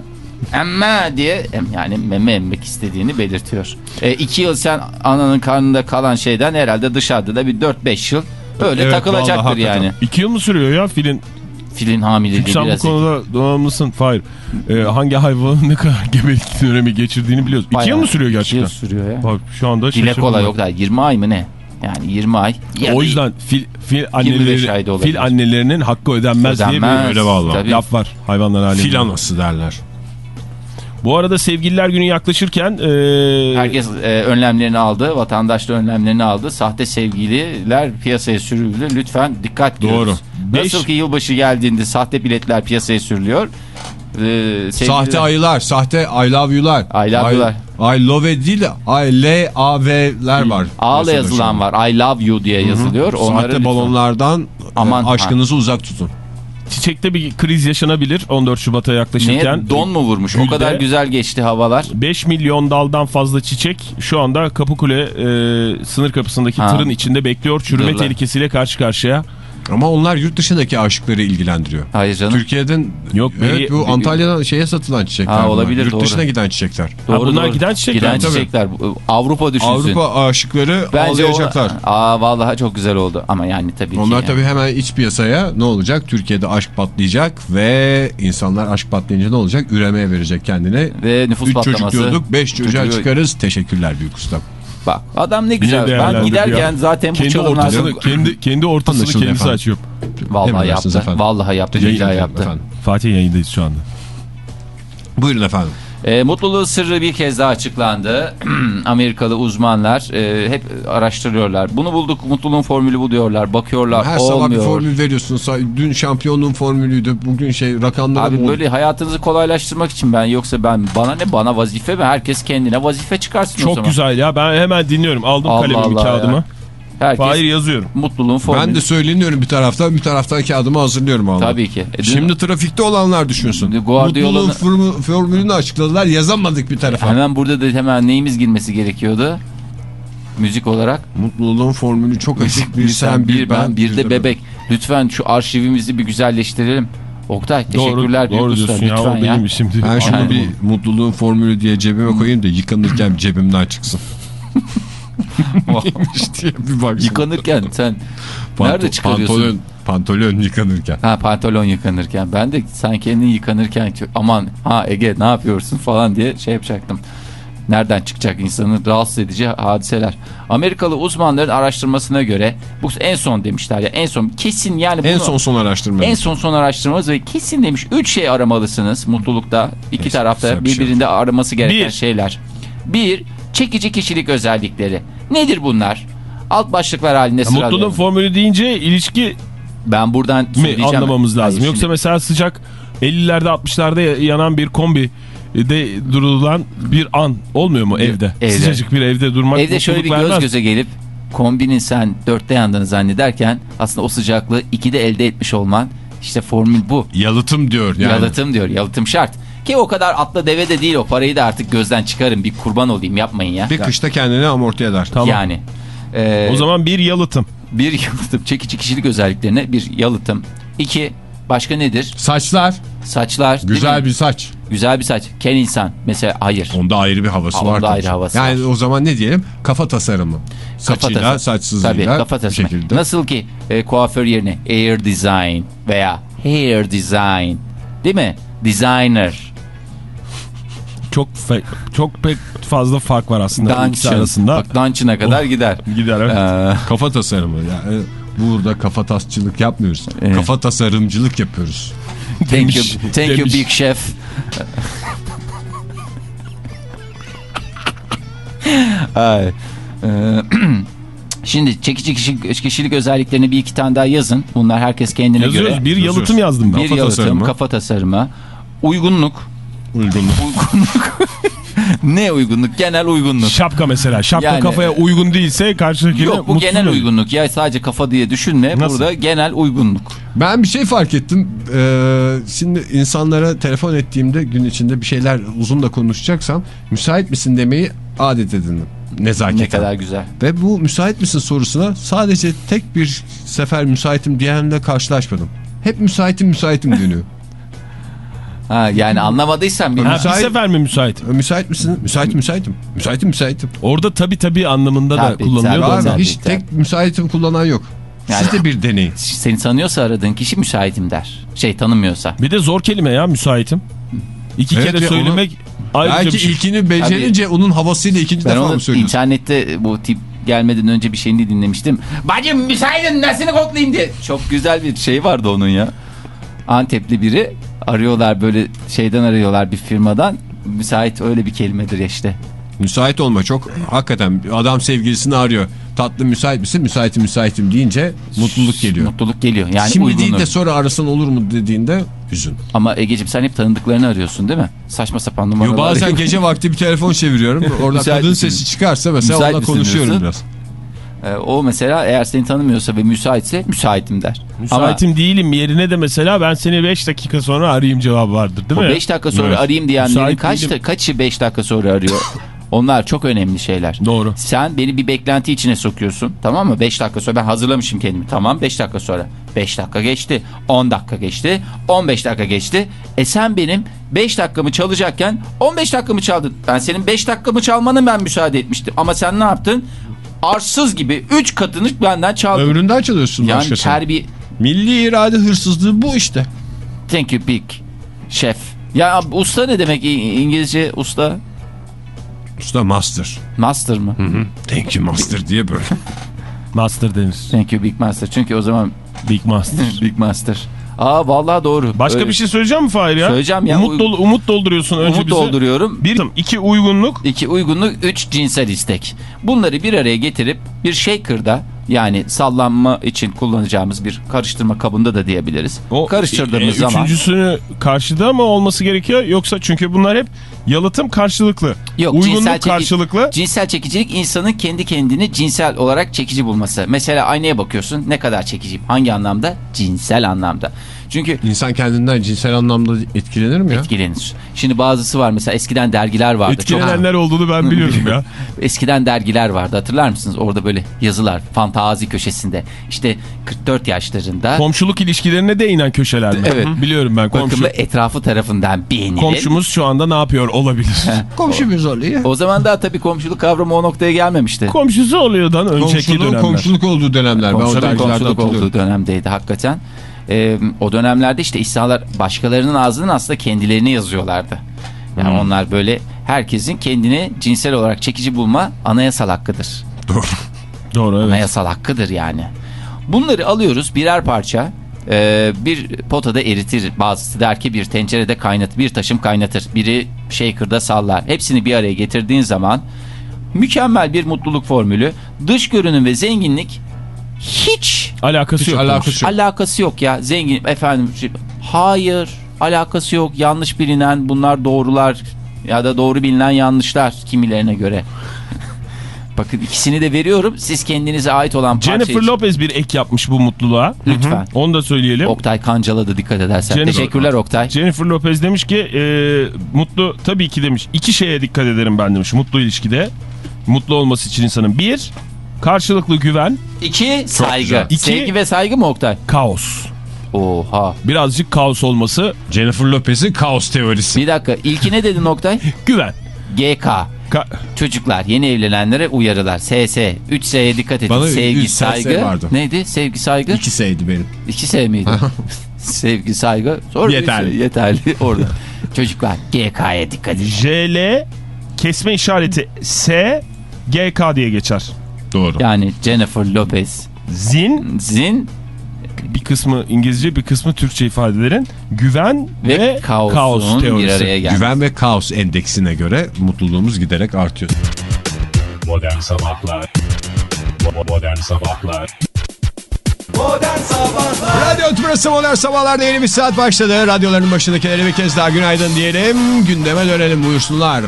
emme diye em- yani meme emmek istediğini belirtiyor. E, iki yıl sen ananın karnında kalan şeyden herhalde dışarıda da bir 4-5 yıl öyle Evet, takılacaktır vallahi hakikaten. yani. İki yıl mı sürüyor ya filin? Filin hamileliği Çünkü sen bu biraz. konuda donanımlısın. Hayır. E, hangi hayvanın ne kadar gebelik dönemi geçirdiğini biliyoruz. İki Bayağı- yıl mı sürüyor iki gerçekten? yıl sürüyor ya. Bak şu anda Dile kolay yok da 20 ay mı ne? Yani 20 ay. Ya O yüzden fil, fil, 25 anneleri, fil annelerinin hakkı ödenmez, diye Ödenmez, bir öyle vallahi. tabii. laf var hayvanlar aleminde. Fil anası derler. Bu arada sevgililer günü yaklaşırken e, Herkes e, önlemlerini aldı. Vatandaş da önlemlerini aldı. Sahte sevgililer piyasaya sürüldü. Lütfen dikkat Doğru. diyoruz. Nasıl Beş- ki yılbaşı geldiğinde sahte biletler piyasaya sürülüyor. E, Sahte ayılar, sahte I love you'lar. I love you'lar. I, I love değil de I L A V'ler var. Mesela yazılan var. I love you diye yazılıyor. Onları Sahte lütfen- balonlardan Aman aşkınızı uzak tutun. Çiçekte bir kriz yaşanabilir 14 Şubat'a yaklaşırken. Neye? Don mu vurmuş? O Gülde- kadar güzel geçti havalar. 5 milyon daldan fazla çiçek şu anda Kapıkule e, sınır kapısındaki Ha. tırın içinde bekliyor. Çürüme Durlar. tehlikesiyle karşı karşıya. Ama onlar yurt dışındaki aşıkları ilgilendiriyor. Hayır canım. Türkiye'den Yok, evet, bir- bu Antalya'dan şeye satılan çiçekler. Ha, bunlar. olabilir, Yurt doğru. dışına giden çiçekler. Doğru, bunlar doğru. giden çiçekler. Giden Tabii. çiçekler. Avrupa düşünsün. Avrupa aşıkları Bence ağlayacaklar. O, aa vallahi çok güzel oldu. Ama yani tabii ki. Onlar yani. tabii hemen iç piyasaya ne olacak? Türkiye'de aşk patlayacak ve insanlar aşk patlayınca ne olacak? Üremeye verecek kendine. Ve nüfus 3 çocuk patlaması. diyorduk 5 çocuğa Çocuğu- çıkarız. Teşekkürler büyük ustam. Bak adam ne güzel. Ben giderken ya? zaten bu Kendi çalımlar... ortasını, kendi, kendi ortasını Anlaşıldı kendisi efendim. açıyor. Vallahi yaptı. efendim. Vallahi yaptı. Ederim yaptı. efendim. Fatih yayındayız şu anda. Buyurun efendim. E, mutluluğun sırrı bir kez daha açıklandı. Amerikalı uzmanlar e, hep araştırıyorlar. Bunu bulduk, mutluluğun formülü bu diyorlar. Bakıyorlar, Her sabah bir olmuyor. formül veriyorsun. Dün şampiyonluğun formülüydü. Bugün şey rakamları Abi böyle hayatınızı kolaylaştırmak için ben yoksa ben bana ne bana vazife mi? Herkes kendine vazife çıkarsın o Çok zaman. güzel ya ben hemen dinliyorum. Aldım Allah kalemimi Allah kağıdımı. ya. Herkes Fahir yazıyorum. mutluluğun formülü. Ben de söyleniyorum bir taraftan bir taraftan kağıdımı hazırlıyorum vallahi. Tabii ki. E, Şimdi trafikte olanlar düşünsün. Guardiola'nın- Mutluluğun formu- formülünü açıkladılar yazamadık bir tarafa. Hemen burada da hemen neyimiz girmesi gerekiyordu? Müzik olarak. Mutluluğun formülü çok açık. Bir sen bir ben bir de bebek. Lütfen şu arşivimizi bir güzelleştirelim. Oktay teşekkürler doğru usta. diyorsun ya, Lütfen o ya. benim şimdi. Ben şunu bir mutluluğun formülü diye cebime koyayım da yıkanırken cebimden çıksın. Neymiş diye bir bak. Yıkanırken sen Panto- nerede çıkarıyorsun? Pantolon, pantolon yıkanırken. Ha pantolon yıkanırken. Ben de sen kendin yıkanırken aman ha Ege ne yapıyorsun falan diye şey yapacaktım. Nereden çıkacak insanı rahatsız edici hadiseler. Amerikalı uzmanların araştırmasına göre bu en son demişler ya en son kesin yani En bunu- son son araştırma. En son son araştırmamız ve kesin demiş 3 şey aramalısınız mutlulukta. iki Neyse, tarafta şey. birbirinde araması gereken Bir. şeyler. Bir, çekici kişilik özellikleri. Nedir bunlar? Alt başlıklar halinde Ya, sıralayalım. mutluluğun formülü deyince ilişki Ben buradan mi anlamamız lazım? Hayır, Yoksa şimdi- mesela sıcak 50'lerde 60'larda yanan bir kombi de durulan bir an olmuyor mu evde? evde. Sıcacık bir evde durmak Evde şöyle bir göz vermez. göze gelip kombinin sen dörtte yandığını zannederken aslında o sıcaklığı ikide elde etmiş olman işte formül bu. Yalıtım diyor yani. Yalıtım diyor. Yalıtım şart. Ki o kadar atla deve de değil o parayı da artık gözden çıkarın bir kurban olayım yapmayın ya. Bir kışta kendini amorti eder. Tamam. Yani. Ee, O zaman bir yalıtım. bir yalıtım çekici kişilik özelliklerine bir yalıtım. İki başka nedir? Saçlar. Saçlar. Güzel bir saç. Güzel bir saç. Ken insan. Mesela hayır. Onda ayrı bir havası Onda var. tabii. ayrı havası yani o zaman ne diyelim? Kafa tasarımı. Saçıyla, tasarım. saçsızlığıyla Tabii kafa tasarımı. şekilde. Nasıl ki e, kuaför yerine air design veya hair design. Değil mi? Designer. Çok çok pek fazla fark var aslında bu ikisi Dungeon. arasında. Bak Dungeon'a kadar gider. Gider evet. Ee, Kafa tasarımı. Yani burada kafa tasçılık yapmıyoruz. Evet. Kafa tasarımcılık yapıyoruz. thank Demiş, you, thank you demiş. big chef. Ay. Ee, Şimdi çekici kişi- kişilik özelliklerini bir iki tane daha yazın. Bunlar herkes kendine Yazıyoruz. göre. Bir yalıtım yazdım ben. Bir Kafa yalıtım, tasarımı. kafa tasarımı. Uygunluk. Uygunluk. ne uygunluk? Genel uygunluk. Şapka mesela. Şapka Yani- kafaya uygun değilse karşıdakine Yok bu genel oluyor. uygunluk. Ya sadece kafa diye düşünme. Nasıl? Burada genel uygunluk. Ben bir şey fark ettim. Ee, şimdi insanlara telefon ettiğimde gün içinde bir şeyler uzun da konuşacaksam müsait misin demeyi adet edindim. Nezaketen. Ne kadar güzel. Ve bu müsait misin sorusuna sadece tek bir sefer müsaitim diyenle karşılaşmadım. Hep müsaitim müsaitim dönüyor. Ha, yani anlamadıysan bir Ha, Müsait- bir sefer mi müsait? E, müsait misin? Müsaitim müsaitim. Müsaitim müsaitim. Orada tabii tabii anlamında da Tabii, kullanılıyor. tabii. da. Abi Tabii, hiç tabii. tek müsaitim kullanan yok. Yani- Siz de bir deneyin. seni tanıyorsa aradığın kişi müsaitim der. Şey tanımıyorsa. Bir de zor kelime ya müsaitim. İki Evet kere söylemek ayrıca Belki şey. ilkini becerince onun havasıyla ikinci defa onu mı söylüyorsun? internette bu tip gelmeden önce bir şeyini dinlemiştim. Bacım müsaitin nesini koklayayım diye. Çok güzel bir şey vardı onun ya. Antepli biri arıyorlar böyle şeyden arıyorlar bir firmadan. Müsait öyle bir kelimedir işte. Müsait olma çok hakikaten adam sevgilisini arıyor. Tatlı müsait misin? Müsaitim müsaitim deyince mutluluk geliyor. Mutluluk geliyor. Yani Şimdi uygunluk. değil de sonra arasan olur mu dediğinde hüzün. Ama Ege'ciğim sen hep tanıdıklarını arıyorsun değil mi? Saçma sapan Yo, numaralar. bazen arıyor. gece vakti bir telefon çeviriyorum. Orada kadın misin? sesi çıkarsa mesela Müsait onunla konuşuyorum diyorsun. biraz. Ee, o mesela eğer seni tanımıyorsa ve müsaitse müsaitim der. Müsaitim değilim yerine de mesela ben seni 5 dakika sonra arayayım cevabı vardır değil Ama mi? 5 dakika sonra Evet. arayayım diyenlerin kaç, değilim. kaçı 5 dakika sonra arıyor? Onlar çok önemli şeyler. Doğru. Sen beni bir beklenti içine sokuyorsun. Tamam mı? 5 dakika sonra ben hazırlamışım kendimi. Tamam 5 dakika sonra. 5 dakika geçti. 10 dakika geçti. 15 dakika geçti. E sen benim 5 dakikamı çalacakken 15 dakikamı çaldın. Ben senin 5 dakikamı çalmanı ben müsaade etmiştim. Ama sen ne yaptın? Arsız gibi 3 katını benden çaldın. Ömründen çalıyorsun yani başkasını. terbiye... Milli irade hırsızlığı bu işte. Thank you big chef. Ya usta ne demek İngilizce usta? Usta master. Master mı? Thank you master diye böyle. Master denir. Thank you Big Master. Çünkü o zaman Big Master. Big Master. Aa vallahi doğru. Başka Öyle. bir şey söyleyeceğim mi Fahir ya? Söyleyeceğim ya. Umut, dol- umut dolduruyorsun önce Umut bize. dolduruyorum. Bir, iki uygunluk. İki uygunluk, üç cinsel istek. Bunları bir araya getirip bir shaker'da yani sallanma için kullanacağımız bir karıştırma kabında da diyebiliriz. O, Karıştırdığımız e, zaman Üçüncüsünü karşıda mı olması gerekiyor yoksa çünkü bunlar hep yalıtım karşılıklı. Yok, Uygunluk cinsel çeki- karşılıklı. cinsel çekicilik insanın kendi kendini cinsel olarak çekici bulması. Mesela aynaya bakıyorsun ne kadar çekiciyim? Hangi anlamda? Cinsel anlamda. Çünkü İnsan kendinden cinsel anlamda etkilenir mi ya? etkilenir. Şimdi bazısı var mesela eskiden dergiler vardı. Çok- Etkilenenler olduğunu ben biliyorum ya. Eskiden dergiler vardı hatırlar mısınız? Orada böyle yazılar fantazi köşesinde. İşte 44 yaşlarında Komşuluk ilişkilerine değinen köşeler mi? Evet. Biliyorum ben komşu. bakımlı etrafı tarafından beğenilir. Komşumuz şu anda ne yapıyor olabilir? Komşu bir oluyor. O zaman daha tabii komşuluk kavramı o noktaya gelmemişti. Komşusu oluyordan önceki Komşuluğun dönemler. komşuluk olduğu dönemler. Ben o Komşuluk, dergilerde komşuluk olduğu dönemdeydi hakikaten. Ee, o dönemlerde işte İsa'lar başkalarının ağzının aslında kendilerini yazıyorlardı. Yani Hmm. onlar böyle herkesin kendini cinsel olarak çekici bulma anayasal hakkıdır. Doğru evet. Anayasal hakkıdır yani. Bunları alıyoruz birer parça. e, bir potada eritir. Bazısı der ki bir tencerede kaynatır. Bir taşım kaynatır. Biri shaker'da sallar. Hepsini bir araya getirdiğin zaman mükemmel bir mutluluk formülü. Dış görünüm ve zenginlik hiç Alakası Hiç yok. alakası yok. alakası yok ya. Zengin efendim şey- hayır alakası yok. Yanlış bilinen bunlar doğrular ya da doğru bilinen yanlışlar kimilerine göre. Bakın ikisini de veriyorum. Siz kendinize ait olan parça Jennifer Lopez bir ek yapmış bu mutluluğa. Lütfen. Onu da söyleyelim. Oktay kancaladı dikkat edersen. Jennifer- Teşekkürler Oktay. Jennifer Lopez demiş ki e, mutlu tabii ki demiş iki şeye dikkat ederim ben demiş mutlu ilişkide. Mutlu olması için insanın bir karşılıklı güven İki saygı. güzel. İki- Sevgi ve saygı mı Oktay? kaos. Oha. Birazcık kaos olması Jennifer Lopez'in kaos teorisi. Bir dakika. İlki ne dedin Oktay? güven. GK. Ka- Çocuklar yeni evlenenlere uyarılar. SS. 3S'ye dikkat edin. Bana Sevgi, üç saygı. vardı. Neydi? Sevgi, saygı. İki seydi benim. 2S miydi? Sevgi, saygı. Sonra Yeterli. Yeterli orada. Çocuklar GK'ya dikkat edin. JL kesme işareti S GK diye geçer. Doğru. Yani Jennifer Lopez, Zin Zin bir kısmı İngilizce bir kısmı Türkçe ifadelerin güven ve, ve, kaos bir teorisi. araya. Güven ve kaos endeksine göre mutluluğumuz giderek artıyor. Modern Sabahlar Modern Sabahlar Modern Sabahlar Radyo Tümrüt'ü Modern Sabahlar'da yeni bir saat başladı. Radyoların başındakilere bir kez daha günaydın diyelim. Gündeme dönelim buyursunlar.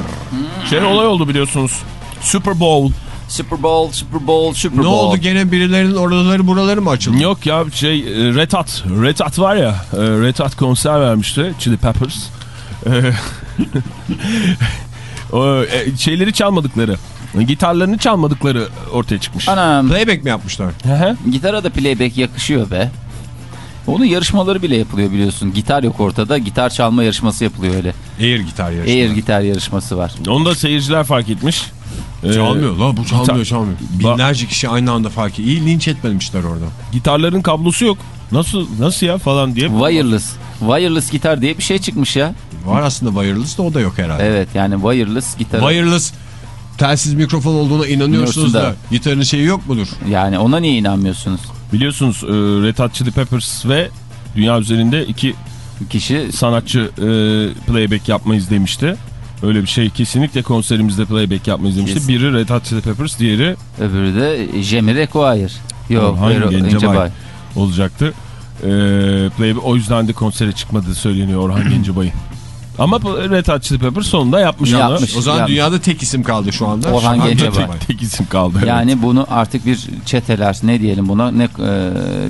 Şey olay oldu biliyorsunuz. Super Bowl. Super Bowl, Super Bowl, Super Ne Bowl. oldu gene birilerinin oraları buraları mı açıldı? Yok ya şey e, Red Hot. Red Hot var ya. e, Red Hot konser vermişti. Chili Peppers. E, o, şeyleri çalmadıkları. Gitarlarını çalmadıkları ortaya çıkmış. Anam Playback mi yapmışlar? Hı hı. gitara da playback yakışıyor be. Onun yarışmaları bile yapılıyor biliyorsun. Gitar yok ortada. Gitar çalma yarışması yapılıyor öyle. Air gitar yarışı. Air gitar yarışması var. Onu da seyirciler fark etmiş. E, Çalmıyor la bu çalmıyor gitar- çalmıyor. Binlerce kişi aynı anda fark ediyor. İyi linç etmemişler orada. gitarların kablosu yok. Nasıl nasıl ya falan diye. Wireless. Wireless gitar diye bir şey çıkmış ya. Var aslında wireless da o da yok herhalde. Evet yani wireless gitar. Wireless telsiz mikrofon olduğuna inanıyorsunuz İnanıyorsun da, da. gitarın şeyi yok mudur? Yani ona niye inanmıyorsunuz? Biliyorsunuz e, Red Hot Chili Peppers ve dünya üzerinde iki Kişi sanatçı e, playback yapmayız demişti. Öyle bir şey kesinlikle konserimizde playback yapmayız demişti. Kesin. Biri Red Hot Chili Peppers, diğeri öbürü de Jamie Require. Yok Orhan Vero- Gencebay. Gencebay. olacaktı. E, playback, o yüzden de konsere çıkmadığı söyleniyor Orhan Gencebay'ın. Ama Red Hot Chili Peppers sonunda yapmış, Yapmış. onu. O zaman Yani- dünyada tek isim kaldı şu anda. Orhan Şu anda Gencebay. tek- Tek isim kaldı. evet. Yani bunu artık bir çeteler ne diyelim buna ne e,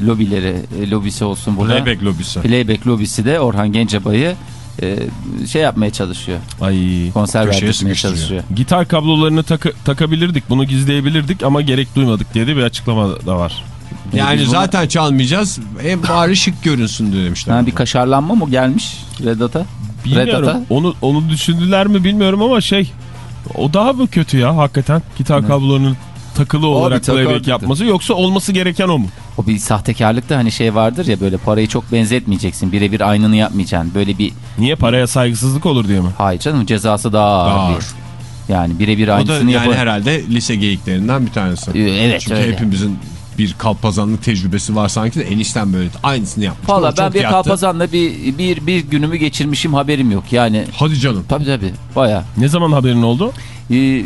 lobileri e, lobisi olsun burada. Playback lobisi. Playback lobisi de Orhan Gencebay'ı e, şey yapmaya çalışıyor. Ay. Konser sıkıştırıyor. çalışıyor. Gitar kablolarını takı- takabilirdik, bunu gizleyebilirdik ama gerek duymadık diye de bir açıklama da var. Yani Biz buna- zaten çalmayacağız. Hem bari şık görünsün demişler. Ha, bir kaşarlanma mı gelmiş Redat'a? Bilmiyorum. Red? Onu onu düşündüler mi bilmiyorum ama şey o daha mı kötü ya hakikaten gitar kablolarının takılı olarak takardı. playback yapması yoksa olması gereken o mu? O bir sahtekarlıkta hani şey vardır ya böyle parayı çok benzetmeyeceksin. Birebir aynını yapmayacaksın. Böyle bir Niye paraya saygısızlık olur diye mi? hayır canım cezası daha ağır. Daha ağır. Yani birebir O da aynısını yani yapar. herhalde lise geyiklerinden bir tanesi. Ee, Evet Çünkü öyle. hepimizin bir kalpazanlık tecrübesi var sanki de enişten böyle aynısını yapmış. Valla ben bir yattı. kalpazanla bir, bir, bir günümü geçirmişim haberim yok. Yani Hadi canım. tabii tabii baya. Ne zaman haberin oldu? Ee,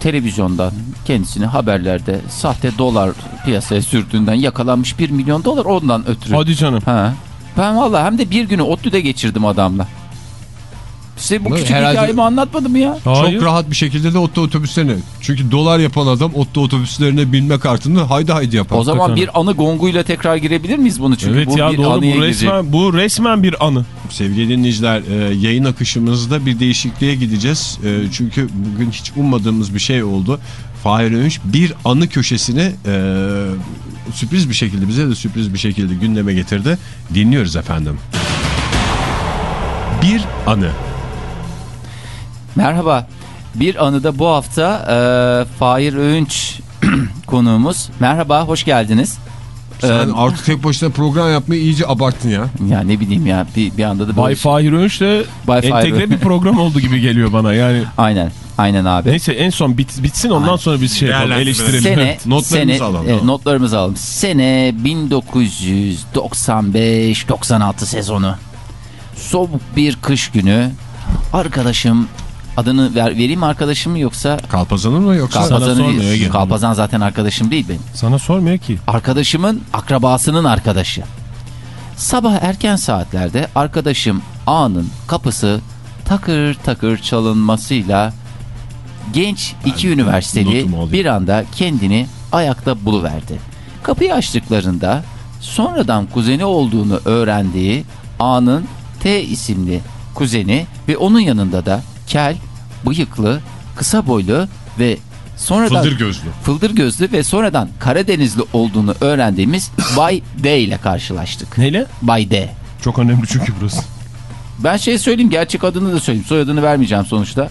televizyondan kendisini haberlerde sahte dolar piyasaya sürdüğünden yakalanmış 1 milyon dolar ondan ötürü. Hadi canım. Ha. Ben valla hem de bir günü ODTÜ'de geçirdim adamla. Size bu küçük herhalde- hikayemi anlatmadım mı ya? Hayır. Çok rahat bir şekilde de otto otobüslerine. Çünkü dolar yapan adam otto otobüslerine binme kartını haydi haydi yapar. O zaman Hakikaten. bir anı gonguyla tekrar girebilir miyiz bunu? Çünkü evet bu ya bir doğru bu resmen, bu resmen bir anı. Sevgili dinleyiciler e, yayın akışımızda bir değişikliğe gideceğiz. E, çünkü bugün hiç ummadığımız bir şey oldu. Fahir Öğünç bir anı köşesini e, sürpriz bir şekilde bize de sürpriz bir şekilde gündeme getirdi. Dinliyoruz efendim. Bir anı. Merhaba. Bir anıda bu hafta e, Fahir Öğünç konuğumuz. Merhaba, hoş geldiniz. Sen Ee, artık tek başına program yapmayı iyice abarttın ya. ya ne bileyim ya bir, bir anda da Bay. Fahir Önç de Bay entegre bir program oldu gibi geliyor bana. Yani Aynen, aynen abi. neyse en son bit, bitsin ondan sonra biz şey yapalım eleştirelim. Sene, Notlarımızı sene, alalım. evet, notlarımızı alalım. Sene 1995-96 sezonu. Soğuk bir kış günü. Arkadaşım adını ver, vereyim mi arkadaşım mı yoksa Kalpazanır mı yoksa? Kalpazan'ı sormuyor. Ege. Kalpazan zaten arkadaşım değil benim. Sana sormuyor ki. Arkadaşımın akrabasının arkadaşı. Sabah erken saatlerde arkadaşım A'nın kapısı takır takır çalınmasıyla genç iki üniversiteli bir anda kendini ayakta buluverdi. Kapıyı açtıklarında sonradan kuzeni olduğunu öğrendiği A'nın T isimli kuzeni ve onun yanında da kel, bıyıklı, kısa boylu ve sonradan Fıldır gözlü. fıldır gözlü ve sonradan Karadenizli olduğunu öğrendiğimiz Bay D ile karşılaştık. Neyle? Bay D. Çok önemli çünkü burası. Ben şey söyleyeyim gerçek adını da söyleyeyim. Soyadını vermeyeceğim sonuçta.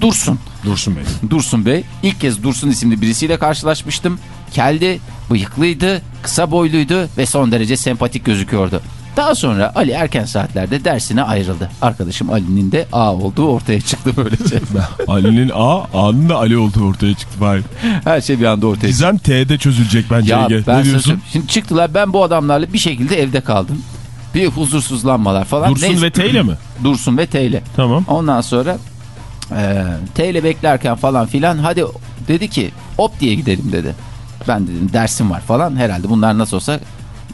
Dursun. Dursun Bey. Dursun Bey. İlk kez Dursun isimli birisiyle karşılaşmıştım. Keldi, bıyıklıydı, kısa boyluydu ve son derece sempatik gözüküyordu. Daha sonra Ali erken saatlerde dersine ayrıldı. Arkadaşım Ali'nin de A olduğu ortaya çıktı böylece. Ali'nin A, A'nın da Ali olduğu ortaya çıktı. Bari. Her şey bir anda ortaya çıktı. Gizem T'de çözülecek bence Ya Ege. ben Ne diyorsun? söyleyeyim. Şimdi çıktılar ben bu adamlarla bir şekilde evde kaldım. Bir huzursuzlanmalar falan. Dursun Neyse. ve T ile mi? Dursun ve T ile. Tamam. Ondan sonra e, T ile beklerken falan filan hadi dedi ki op diye gidelim dedi. Ben dedim dersim var falan herhalde bunlar nasıl olsa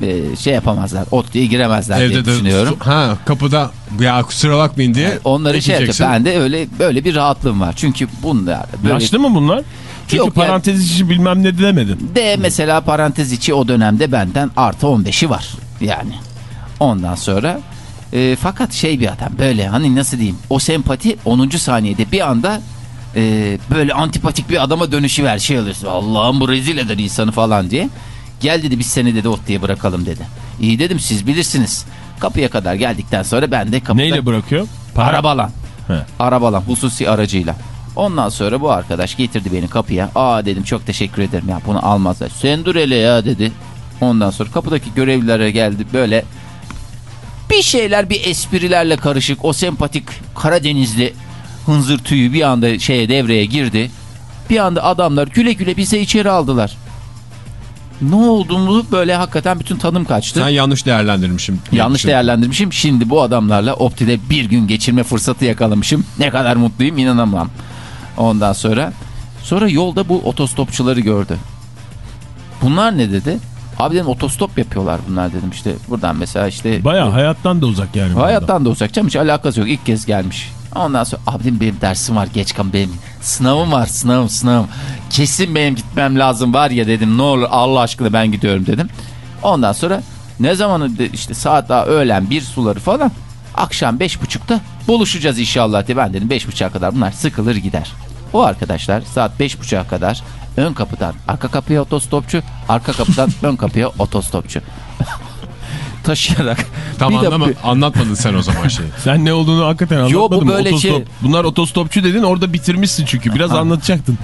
e, şey yapamazlar ot diye giremezler diye Evde de düşünüyorum. ha kapıda ya kusura bakmayın diye Onları şey yaptı. bekleyeceksin. Ben de öyle böyle bir rahatlığım var. Çünkü bunlar böyle Yaşlı mı bunlar? Çünkü Yok yani- parantez içi bilmem ne demedin. de mesela parantez içi o dönemde benden artı 15'i var yani. Ondan sonra e, fakat şey bir adam böyle hani nasıl diyeyim o sempati 10. saniyede bir anda e, böyle antipatik bir adama dönüşüver şey alıyorsun. Allah'ım bu rezil eder insanı falan diye. Gel dedi biz seni dedi ot diye bırakalım dedi. İyi dedim siz bilirsiniz. Kapıya kadar geldikten sonra ben de kapıda... Neyle bırakıyor? Arabalan. He. Arabalan hususi aracıyla. Ondan sonra bu arkadaş getirdi beni kapıya. Aa dedim çok teşekkür ederim ya bunu almazlar. Sen dur hele ya dedi. Ondan sonra kapıdaki görevlilere geldi böyle bir şeyler bir esprilerle karışık o sempatik Karadenizli hınzır tüyü bir anda şeye devreye girdi. Bir anda adamlar güle güle bize içeri aldılar. Ne olduğunu böyle hakikaten bütün tanım kaçtı. Sen yanlış değerlendirmişim. Yanlış değerlendirmişim. Şimdi bu adamlarla Opti'de bir gün geçirme fırsatı yakalamışım. Ne kadar mutluyum inanamam. Ondan sonra sonra yolda bu otostopçuları gördü. Bunlar ne dedi? Abi dedim otostop yapıyorlar bunlar dedim işte buradan mesela işte Baya hayattan da uzak yani. hayattan da uzak canım hiç alakası yok ilk kez gelmiş. Ondan sonra abi dedim benim dersim var geç kan benim sınavım var sınavım sınavım. Kesin benim gitmem lazım var ya dedim. Ne olur Allah aşkına ben gidiyorum dedim. Ondan sonra ne zaman de- işte saat daha öğlen bir suları falan akşam beş buçukta buluşacağız inşallah diye. Ben dedim beş buçuğa kadar bunlar sıkılır gider. O arkadaşlar saat beş buçuğa kadar ön kapıdan arka kapıya otostopçu arka kapıdan ön kapıya otostopçu taşıyarak Tam bir de- anlama, anlatmadın sen o zaman şeyi. Sen ne olduğunu hakikaten anlatmadın Yo, bu böyle Otostop. şey- Bunlar otostopçu dedin orada bitirmişsin çünkü. Biraz anlatacaktın.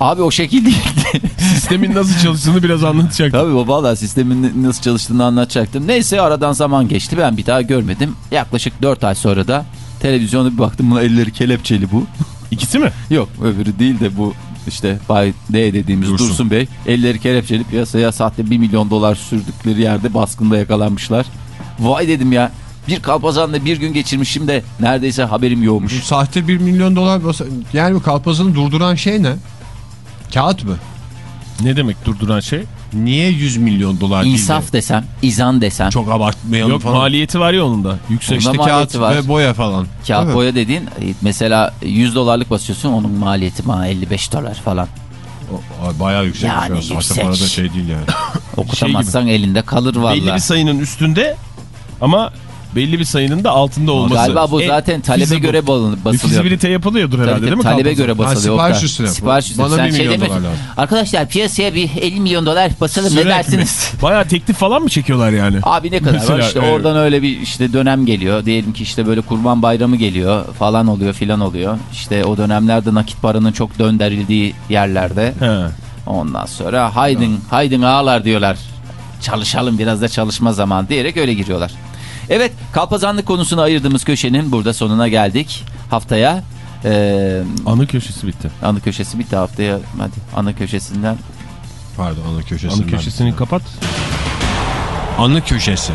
Abi o şekil değildi. Sistemin nasıl çalıştığını biraz anlatacaktın. Tabii valla sistemin nasıl çalıştığını anlatacaktım. Neyse aradan zaman geçti ben bir daha görmedim. Yaklaşık 4 ay sonra da televizyona bir baktım buna elleri kelepçeli bu. İkisi mi? Yok öbürü değil de bu işte Bay D dediğimiz Dursun, Dursun. Bey. Elleri kelepçeli piyasaya sahte 1 milyon dolar sürdükleri yerde baskında yakalanmışlar. Vay dedim ya bir kalpazanla bir gün geçirmişim de neredeyse haberim Bu yokmuş. sahte 1 milyon dolar yani bu kalpazını durduran şey ne? Kağıt mı? Ne demek durduran şey? Niye 100 milyon dolar değil de? Desem, izan desem. Çok abartmayalım Yok falan. maliyeti var ya onun da. Yüksek. İşte kağıt var. ve boya falan. Kağıt boya dediğin e, mesela 100 dolarlık basıyorsun onun maliyeti bana 55 dolar falan. O- Bayağı yüksek. Yani Yani Sahte yüksek. para da şey değil yani. Okutamazsan elinde kalır valla. Belli bir sayının üstünde ama belli bir sayının da altında olması. Galiba bu E, zaten talebe feasible. göre bal- Bir basılıyor. fizibilite yapılıyordur herhalde tabii, değil mi? talebe göre basılıyor. sipariş Oktay. üstüne. Sipariş üstüne. Bana Sen bir şey milyon demiyorsun. dolar lazım. Arkadaşlar piyasaya bir 50 milyon dolar basalım ne Sürekli mi? dersiniz? Bayağı teklif falan mı çekiyorlar yani? Abi ne kadar var Mesela, işte evet. oradan öyle bir işte dönem geliyor. Diyelim ki işte böyle kurban bayramı geliyor falan oluyor filan oluyor. İşte o dönemlerde nakit paranın çok döndürüldüğü yerlerde. He. Ondan sonra haydın haydın ağalar diyorlar. Çalışalım biraz da çalışma zamanı diyerek öyle giriyorlar. Evet kalpazanlık konusunu ayırdığımız köşenin burada sonuna geldik. Haftaya eee Anı köşesi bitti. anı köşesi bitti haftaya. Hadi anı köşesinden. Pardon ana köşesi. Anı köşesini kapat. Anı köşesi.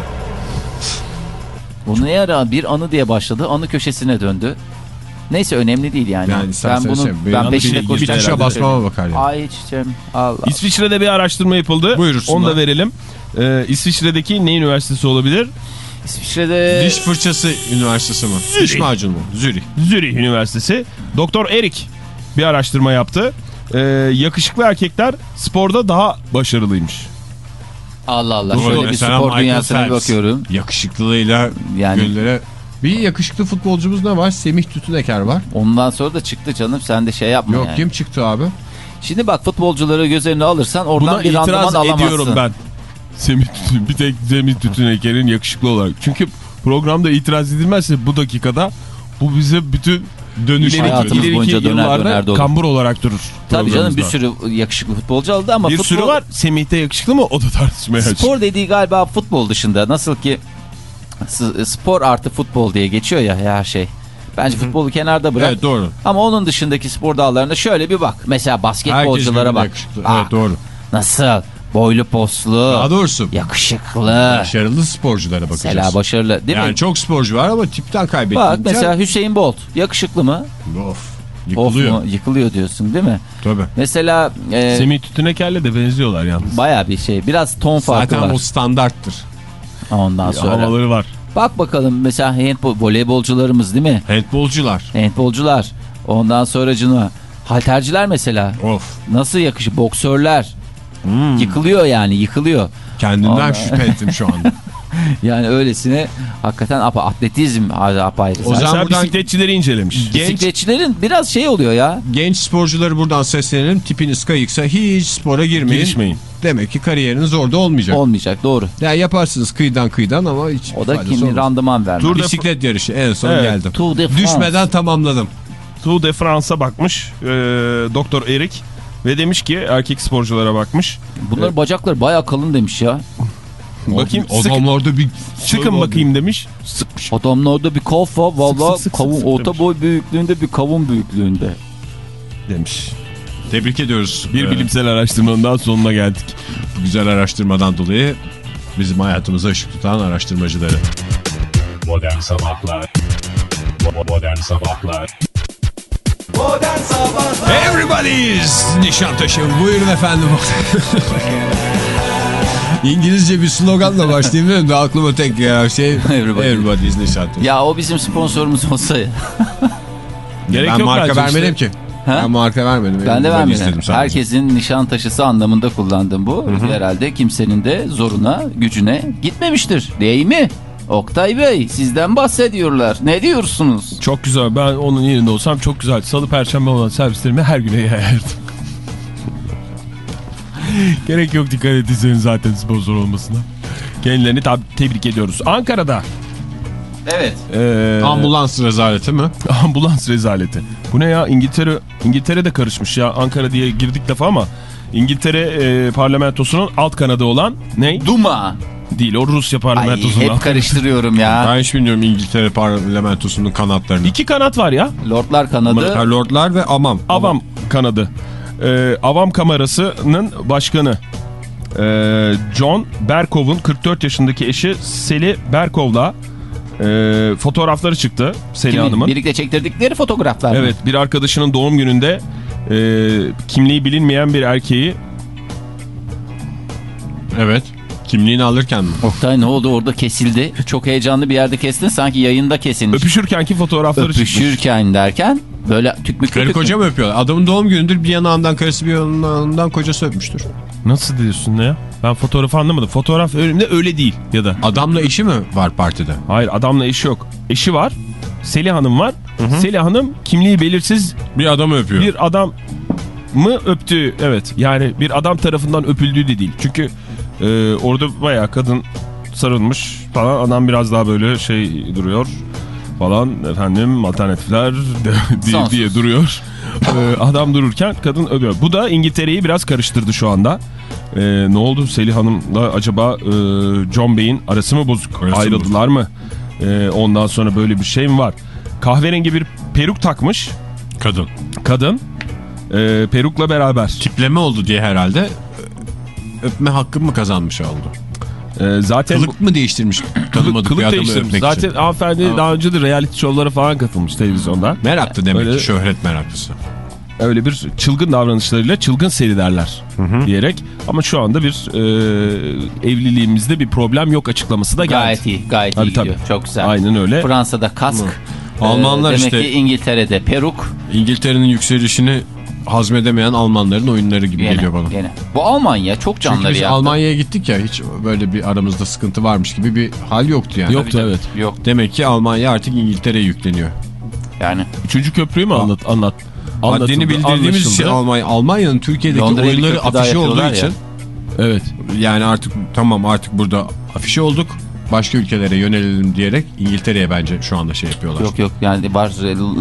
Bunu ne ara bir anı diye başladı anı köşesine döndü. Neyse önemli değil yani. Yani ben istersen bunu şey, benim ben anı peşine bilgi Bir koşacağım. tuşa basmama bakar yani. Ay çiçeğim Allah. İsviçre'de bir araştırma yapıldı. Buyursunlar. Onu da verelim. Ee, İsviçre'deki ne üniversitesi olabilir? İsviçre'de Diş fırçası üniversitesi mi? Diş macunu mu? Zürih. Zürih Üniversitesi. Doktor Erik bir araştırma yaptı. Ee, yakışıklı erkekler sporda daha başarılıymış. Allah Allah Doğru. şöyle bir Mesela spor Michael dünyasına bir Phelps. bakıyorum. Yakışıklılığıyla Yani- göllere. Bir yakışıklı futbolcumuz ne var? Semih Tütüneker var. Ondan sonra da çıktı canım sen de şey yapma Yok yani. kim çıktı abi? Şimdi bak futbolcuları göz önüne alırsan oradan Buna bir randıman itiraz alamazsın. ediyorum ben. Semih Tütün, bir tek Semih Tütüneker'in yakışıklı olarak. Çünkü programda itiraz edilmezse bu dakikada bu bize bütün Dönüş ileriki, Hayatımız ileriki boyunca döner döner kambur olarak durur. Tabii canım bir sürü yakışıklı futbolcu aldı ama Bir futbol, sürü var. Semih de yakışıklı mı? O da tartışmaya açık. Spor dediği galiba futbol dışında nasıl ki spor artı futbol diye geçiyor ya her şey. Bence futbolu kenarda bırak. Evet doğru. Ama onun dışındaki spor dallarına şöyle bir bak. Mesela basketbolculara bak. yakışıklı. Aa, Evet doğru. Nasıl? Boylu poslu. Daha doğrusu Yakışıklı. başarılı sporculara bakacağız. Mesela başarılı değil yani mi? çok sporcu var ama tipten kaybettiğince Bak mesela Hüseyin Bolt. Yakışıklı mı? of Of yıkılıyor. mu? Yıkılıyor diyorsun değil mi? Tabii. Mesela e, Semih Tütüneker'le de benziyorlar yalnız. baya bir şey. Biraz ton farkı Zaten var. o standarttır. Ondan sonra. Havaları var. Bak bakalım mesela handbol, voleybolcularımız değil mi? Handbolcular. Handbolcular. Ondan sonra cino. Halterciler mesela. Of. Nasıl yakışır? Boksörler. Yıkılıyor yani yıkılıyor. Kendimden Ama- şüphe ettim şu anda. Yani öylesine hakikaten apa, atletizm apayrı. O zaman buradan- bisikletçileri incelemiş. Genç Bisikletçilerin biraz şey oluyor ya. genç sporcuları buradan seslenelim. Tipiniz kayıksa hiç spora girmeyin. Girişmeyin. Demek ki kariyeriniz orada olmayacak. Olmayacak doğru. yani yaparsınız kıyıdan kıyıdan ama hiç O da kimi randıman vermez. Tour de- Bisiklet yarışı en son Evet. geldim. Düşmeden tamamladım. Tour de France'a bakmış. E, Doktor Erik. Ve demiş ki erkek sporculara bakmış. Bunların bacakları baya kalın demiş ya. Bakayım O sık- adam orada bir çıkın bakayım demiş. Sıkmış. Adamlarda bir kafa valla sık sık kavun sık orta demiş. boy büyüklüğünde bir kavun büyüklüğünde. Demiş. Tebrik ediyoruz. Bir Ee, bilimsel araştırmanın daha sonuna geldik. bu güzel araştırmadan dolayı bizim hayatımıza ışık tutan araştırmacıları. Modern Sabahlar Modern Sabahlar Modern Sabahlar Everybody's Nişantaşı. Buyurun efendim. İngilizce bir sloganla başlayayım dedim de aklıma tek gelen şey Everybody. Everybody's Nişantaşı. Ya o bizim sponsorumuz olsa ya. Gerek ben yok marka vermedim işte. ki. Ha? Ben marka vermedim. Ben de vermedim. Herkesin nişan taşısı anlamında kullandım bu. Herhalde kimsenin de zoruna, gücüne gitmemiştir. Değil mi? Oktay Bey sizden bahsediyorlar. Ne diyorsunuz? Çok güzel. Ben onun yerinde olsam çok güzel. Salı perşembe olan servislerimi her güne yayardım. Gerek yok dikkat ettiyseniz zaten sponsor olmasına. Kendilerini tab- tebrik ediyoruz. Ankara'da Evet. ee, Ambulans rezaleti mi? ambulans rezaleti. Bu ne ya? İngiltere İngiltere'de karışmış ya. Ankara diye girdik defa ama İngiltere e, parlamentosunun alt kanadı olan ne? Duma. Değil o Rusya Ay parlamentosunun hep karıştırıyorum ya. Ben hiç bilmiyorum İngiltere parlamentosunun kanatlarını. İki kanat var ya. Lordlar kanadı. Ha, Lordlar ve Amam. Avam kanadı. Ee, Avam kamerasının başkanı ee, John Berkov'un 44 yaşındaki eşi Seli Berkov'la ee, fotoğrafları çıktı Seli Kimin? Hanım'ın. Birlikte çektirdikleri fotoğraflar mı? Evet bir arkadaşının doğum gününde ee, kimliği bilinmeyen bir erkeği Evet. Kimliğini alırken mi? Oktay ne oldu orada kesildi. Çok heyecanlı bir yerde kestin sanki yayında kesilmiş. öpüşürkenki fotoğrafları çıkmış. Öpüşürken derken böyle tükmük Karı koca mı öpüyorlar? Adamın doğum günüdür bir yanağından karısı bir yanağından kocası öpmüştür. Nasıl diyorsun ne ya? Ben fotoğrafı anlamadım. Fotoğraf önümde öyle değil ya da. Adamla eşi mi var partide? Hayır adamla eşi yok. Eşi var. Seli Hanım var. Seli Hanım kimliği belirsiz Bir adamı öpüyor. bir adam mı öptü? Evet. Yani bir adam tarafından öpüldüğü de değil. Çünkü e, orada bayağı kadın sarılmış falan. Adam biraz daha böyle şey duruyor falan efendim alternatifler diye, diye duruyor. E, adam dururken kadın öpüyor. Bu da İngiltere'yi biraz karıştırdı şu anda. E, ne oldu Selih Hanım'la acaba e, John Bey'in arası mı bozuk? Arası Ayrıldılar mı? E, ondan sonra böyle bir şey mi var? Kahverengi bir peruk takmış Kadın. kadın e, perukla beraber. Tipleme oldu diye herhalde öpme hakkı mı kazanmış oldu? E, zaten Kılık mı değiştirmiş tanımadık kılık bir adamı değiştirmiş. öpmek Zaten için? hanımefendi daha önce de reality show'lara falan katılmış televizyonda. Meraklı demek Öyle- ki şöhret meraklısı. Öyle bir çılgın davranışlarıyla çılgın seri derler diyerek. Ama şu anda bir e, evliliğimizde bir problem yok açıklaması da geldi. Gayet iyi, gayet Tabii, iyi gidiyor. tabii. Çok güzel. Aynen öyle. Fransa'da kask. Almanlar Demek işte- ki İngiltere'de peruk. İngiltere'nin yükselişini hazmedemeyen Almanların oyunları gibi Gene, geliyor bana. gene. Bu Almanya çok Çünkü canları biz. Almanya'ya gittik ya hiç böyle bir aramızda sıkıntı varmış gibi bir hal yoktu yani. Yoktu evet. Yok Demek ki Almanya artık İngiltere'ye yükleniyor. yani. Üçüncü köprüyü mü anlat anlat. Haddini bildirdiğimiz için Almanya, Almanya'nın Türkiye'deki Londra'ya oyunları afişi olduğu yapıyorlar için ya. Evet. yani artık tamam artık burada afişi olduk. Başka ülkelere yönelelim diyerek İngiltere'ye bence şu anda şey yapıyorlar. Yok yok yani var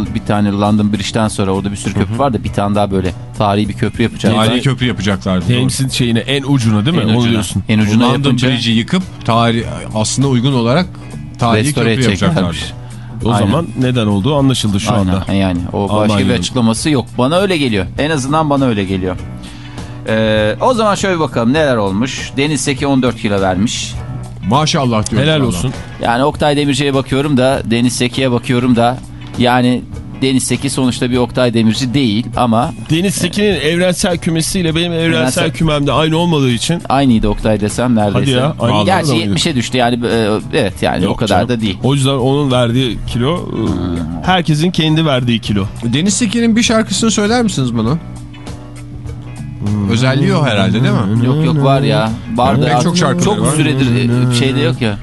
e, bir tane London Bridge'den sonra orada bir sürü köprü var da bir tane daha böyle tarihi bir köprü yapacaklar. Tarihi köprü yapacaklardı. doğru. Thamesin şeyine en ucuna değil mi? En Onu ucuna. diyorsun. En ucuna London yapınca Bridge'i yıkıp tarih aslında uygun olarak tarihi restore köprü yapacaklardı. edeceklermiş. O Aynen. zaman neden olduğu anlaşıldı şu anda. Aynen yani o başka bir Almanya'nın. açıklaması yok. Bana öyle geliyor. En azından bana öyle geliyor. Ee, o zaman şöyle bir bakalım neler olmuş. Deniz Seki 14 kilo vermiş. Maşallah diyorum. Helal olsun. Yani Oktay Demirci'ye bakıyorum da Deniz Seki'ye bakıyorum da yani Deniz Seki sonuçta bir Oktay Demirci değil ama Deniz Sekin'in evrensel kümesiyle benim evrensel Evrensel- kümemde aynı olmadığı için aynıydı Oktay desem neredeyse. Hadi ya, aynı Gerçi mıydı? 70'e düştü yani e, evet yani o Yok kadar canım. da değil. O yüzden onun verdiği kilo e, herkesin kendi verdiği kilo. Deniz Seki'nin bir şarkısını söyler misiniz bana? Özelliği o herhalde değil mi? Yok yok var ya. Vardı. Pek çok şarkıları Çok var. süredir e, şeyde yok ya.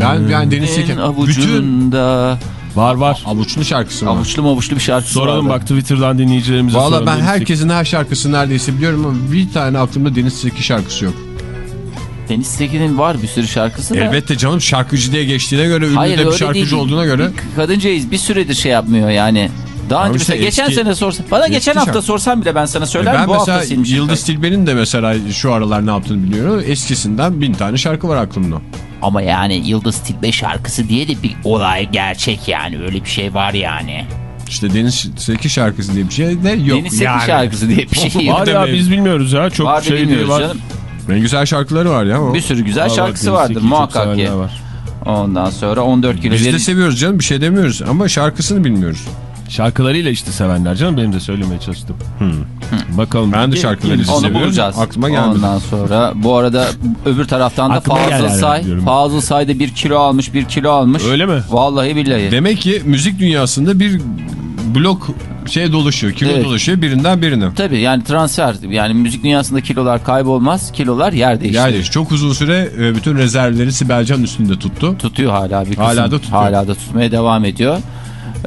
Ben yani Deniz En Seki bütün avucunda Var var. avuçlu şarkısı var. avuçlu mavuçlu bir şarkısı Soralım vardı. bak Twitter'dan dinleyicilerimize Valla soralım. ben Deniz herkesin her şarkısını neredeyse biliyorum ama bir tane aklımda Deniz Seki şarkısı yok. Deniz Sekin'in var bir sürü şarkısı da. Elbette canım şarkıcı diye geçtiğine göre ünlü Hayır de bir öyle şarkıcı değil. olduğuna göre. Bir Kadıncağız bir süredir şey yapmıyor yani. Daha önce işte mesela geçen eski- sene sorsan. Bana geçen eski hafta şarkı. sorsan bile ben sana söylerim. ben bu hafta. Yıldız Tilbe'nin de mesela şu aralar ne yaptığını biliyorum. Eskisinden bin tane şarkı var aklımda. Ama yani Yıldız Tilbe şarkısı diye de bir olay gerçek yani öyle bir şey var yani. İşte Deniz Seki şarkısı diye bir şey de yok. Deniz Seki yani. şarkısı diye bir şey yok. Var ya biz bilmiyoruz ya. Çok Var şey bilmiyoruz var. canım. En güzel şarkıları var ya. Bir sürü güzel Var, var, şarkısı Deniz vardır muhakkak ki. var. Ondan sonra 14 kilo Biz de seviyoruz canım bir şey demiyoruz ama şarkısını bilmiyoruz. Şarkılarıyla işte sevenler canım benim de söylemeye çalıştım. Bakalım. Ben de Gel- şarkıları gel- Onu seviyorum. bulacağız. Aklıma gelmedi. Ondan sonra bu arada öbür taraftan da Fazıl Say. Fazıl Say da bir kilo almış bir kilo almış. Öyle mi? Vallahi billahi. Demek ki müzik dünyasında bir blok şey doluşuyor, kilo Evet. doluşuyor birinden birine. Tabii yani transfer yani müzik dünyasında kilolar kaybolmaz kilolar yer değiştirir. Yani çok uzun süre e, bütün rezervleri Sibelcan üstünde tuttu. Tutuyor hala bir kısım. Hala da tutuyor. Hala da tutmaya devam ediyor.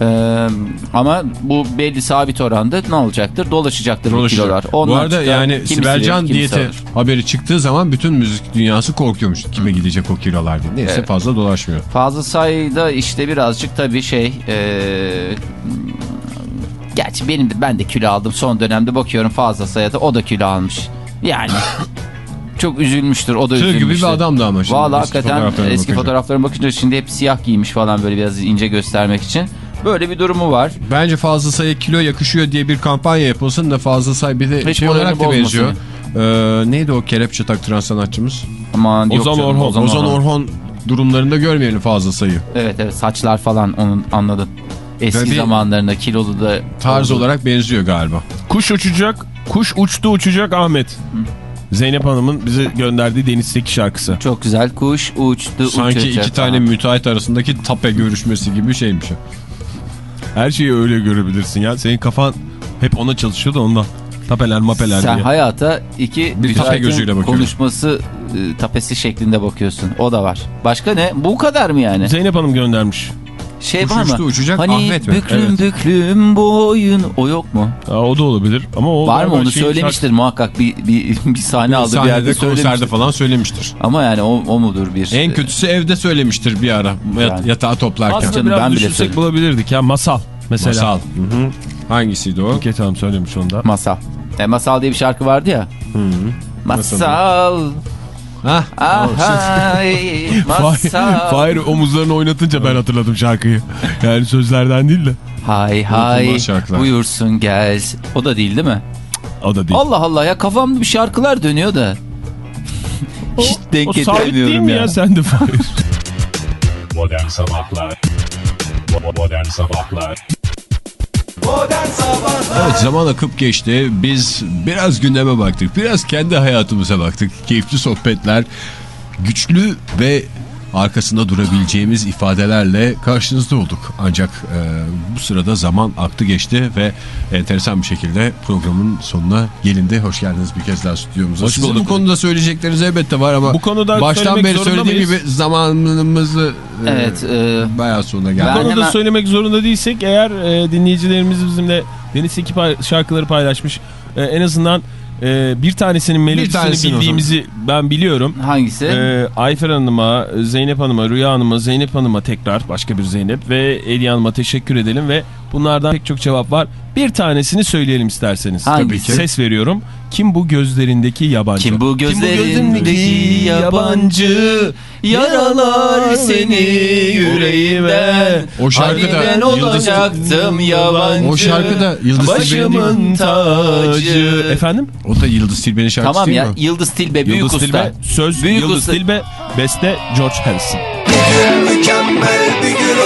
Ee, ama bu belli sabit oranda ne olacaktır? Dolaşacaktır bu Dolaşacak. kilolar. Bu Ondan arada çıkar, yani Sibelcan diyeti alır. haberi çıktığı zaman bütün müzik dünyası korkuyormuş. Kime gidecek o kilolar diye. Neyse Evet. fazla dolaşmıyor. Fazla sayıda işte birazcık tabii şey ee, gerçi benim de ben de kilo aldım son dönemde bakıyorum fazla sayıda o da kilo almış. Yani çok üzülmüştür o da Tığ üzülmüştür. gibi bir adamdı ama şimdi. Valla hakikaten fotoğraflarına eski bakınca. fotoğraflarına bakınca şimdi hep siyah giymiş falan böyle biraz ince göstermek için. Böyle bir durumu var. Bence fazla sayı kilo yakışıyor diye bir kampanya yapılsın da fazla say bir de Hiç şey olarak da benziyor. Ee, neydi o kelepçe taktıran sanatçımız? Aman yok Ozan canım, Orhon. Ozan, Ozan Orhon. Orhon durumlarında görmeyelim fazla sayı. Evet evet saçlar falan onun anladın. Eski Tabii. zamanlarında kilolu da Tarz oldu. olarak benziyor galiba. Kuş uçacak, kuş uçtu uçacak Ahmet. Zeynep Hanım'ın bize gönderdiği Deniz'teki şarkısı. Çok güzel kuş uçtu Sanki uçacak iki tane müteahhit arasındaki tape görüşmesi gibi şeymiş. Her şeyi öyle görebilirsin ya. Senin kafan hep ona çalışıyor da ondan. Tapeler mapeler Sen diye. hayata iki Bir tape gözüyle bakıyorum. konuşması e, tapesi şeklinde bakıyorsun. O da var. Başka ne? Bu kadar mı yani? Zeynep Hanım göndermiş. Şey var mı? uçtu uçacak hani Ahmet mi? büklüm Evet. büklüm boyun o yok mu? Aa, o da olabilir. Ama o var mı onu şeyin söylemiştir muhakkak bir, bir, bir sahne aldı bir Sahnede yerde konserde söylemiştir. falan söylemiştir. Ama yani o, o mudur bir? En kötüsü evde söylemiştir bir ara Yani. yatağı toplarken. Aslında Canım, biraz ben bile düşünsek söyledim. bulabilirdik ya. Masal mesela. Masal. Hı hı. Hangisiydi o? Buket Hanım söylemiş onda. Masal. E, masal diye bir şarkı vardı ya. Masal. Hah. Ahay, masal. Fahir omuzlarını oynatınca ben hatırladım şarkıyı. Yani sözlerden değil de. Hay hay buyursun gel. O da değil değil mi? O da değil. Allah Allah ya kafamda bir şarkılar dönüyor da. Hiç denk o sabit değil getiremiyorum mi ya. ya, sen de Fahir? Modern Sabahlar Modern Sabahlar Evet zaman akıp geçti. Biz biraz gündeme baktık. Biraz kendi hayatımıza baktık. Keyifli sohbetler, güçlü ve arkasında durabileceğimiz ifadelerle karşınızda olduk. Ancak e, bu sırada zaman aktı geçti ve enteresan bir şekilde programın sonuna gelindi. Hoş geldiniz bir kez daha stüdyomuza. Hoş Sizin bulduk. bu konuda söyleyecekleriniz elbette var ama Bu konuda baştan söylemek beri zorunda söylediğim mıyız? gibi zamanımızı e, Evet. e, bayağı sonuna geldi. Ben Bu konuda hemen- söylemek zorunda değilsek eğer e, dinleyicilerimiz bizimle Deniz Seki şarkıları paylaşmış. E, en azından Ee, bir tanesinin melodisini tanesini o bildiğimizi ben biliyorum. Hangisi? Ee, Ayfer Hanım'a, Zeynep Hanım'a, Rüya Hanım'a, Zeynep Hanım'a tekrar başka bir Zeynep ve Eliye Hanım'a teşekkür edelim ve bunlardan pek çok cevap var. Bir tanesini söyleyelim isterseniz. Hangisi? ki. Ses veriyorum. Kim bu gözlerindeki yabancı? Kim bu gözlerindeki yabancı yaralar seni yüreğime O şarkı da ben Yıldız- olacaktım yabancı O şarkı da Yıldız Başımın tacı Efendim? O da Yıldız Tilbe'nin şarkısı Tamam değil ya mi? Yıldız Tilbe büyük Yıldız usta Tilbe, söz Büyük Yıldız usta. Tilbe, beste George Harrison. Mükemmel bir gün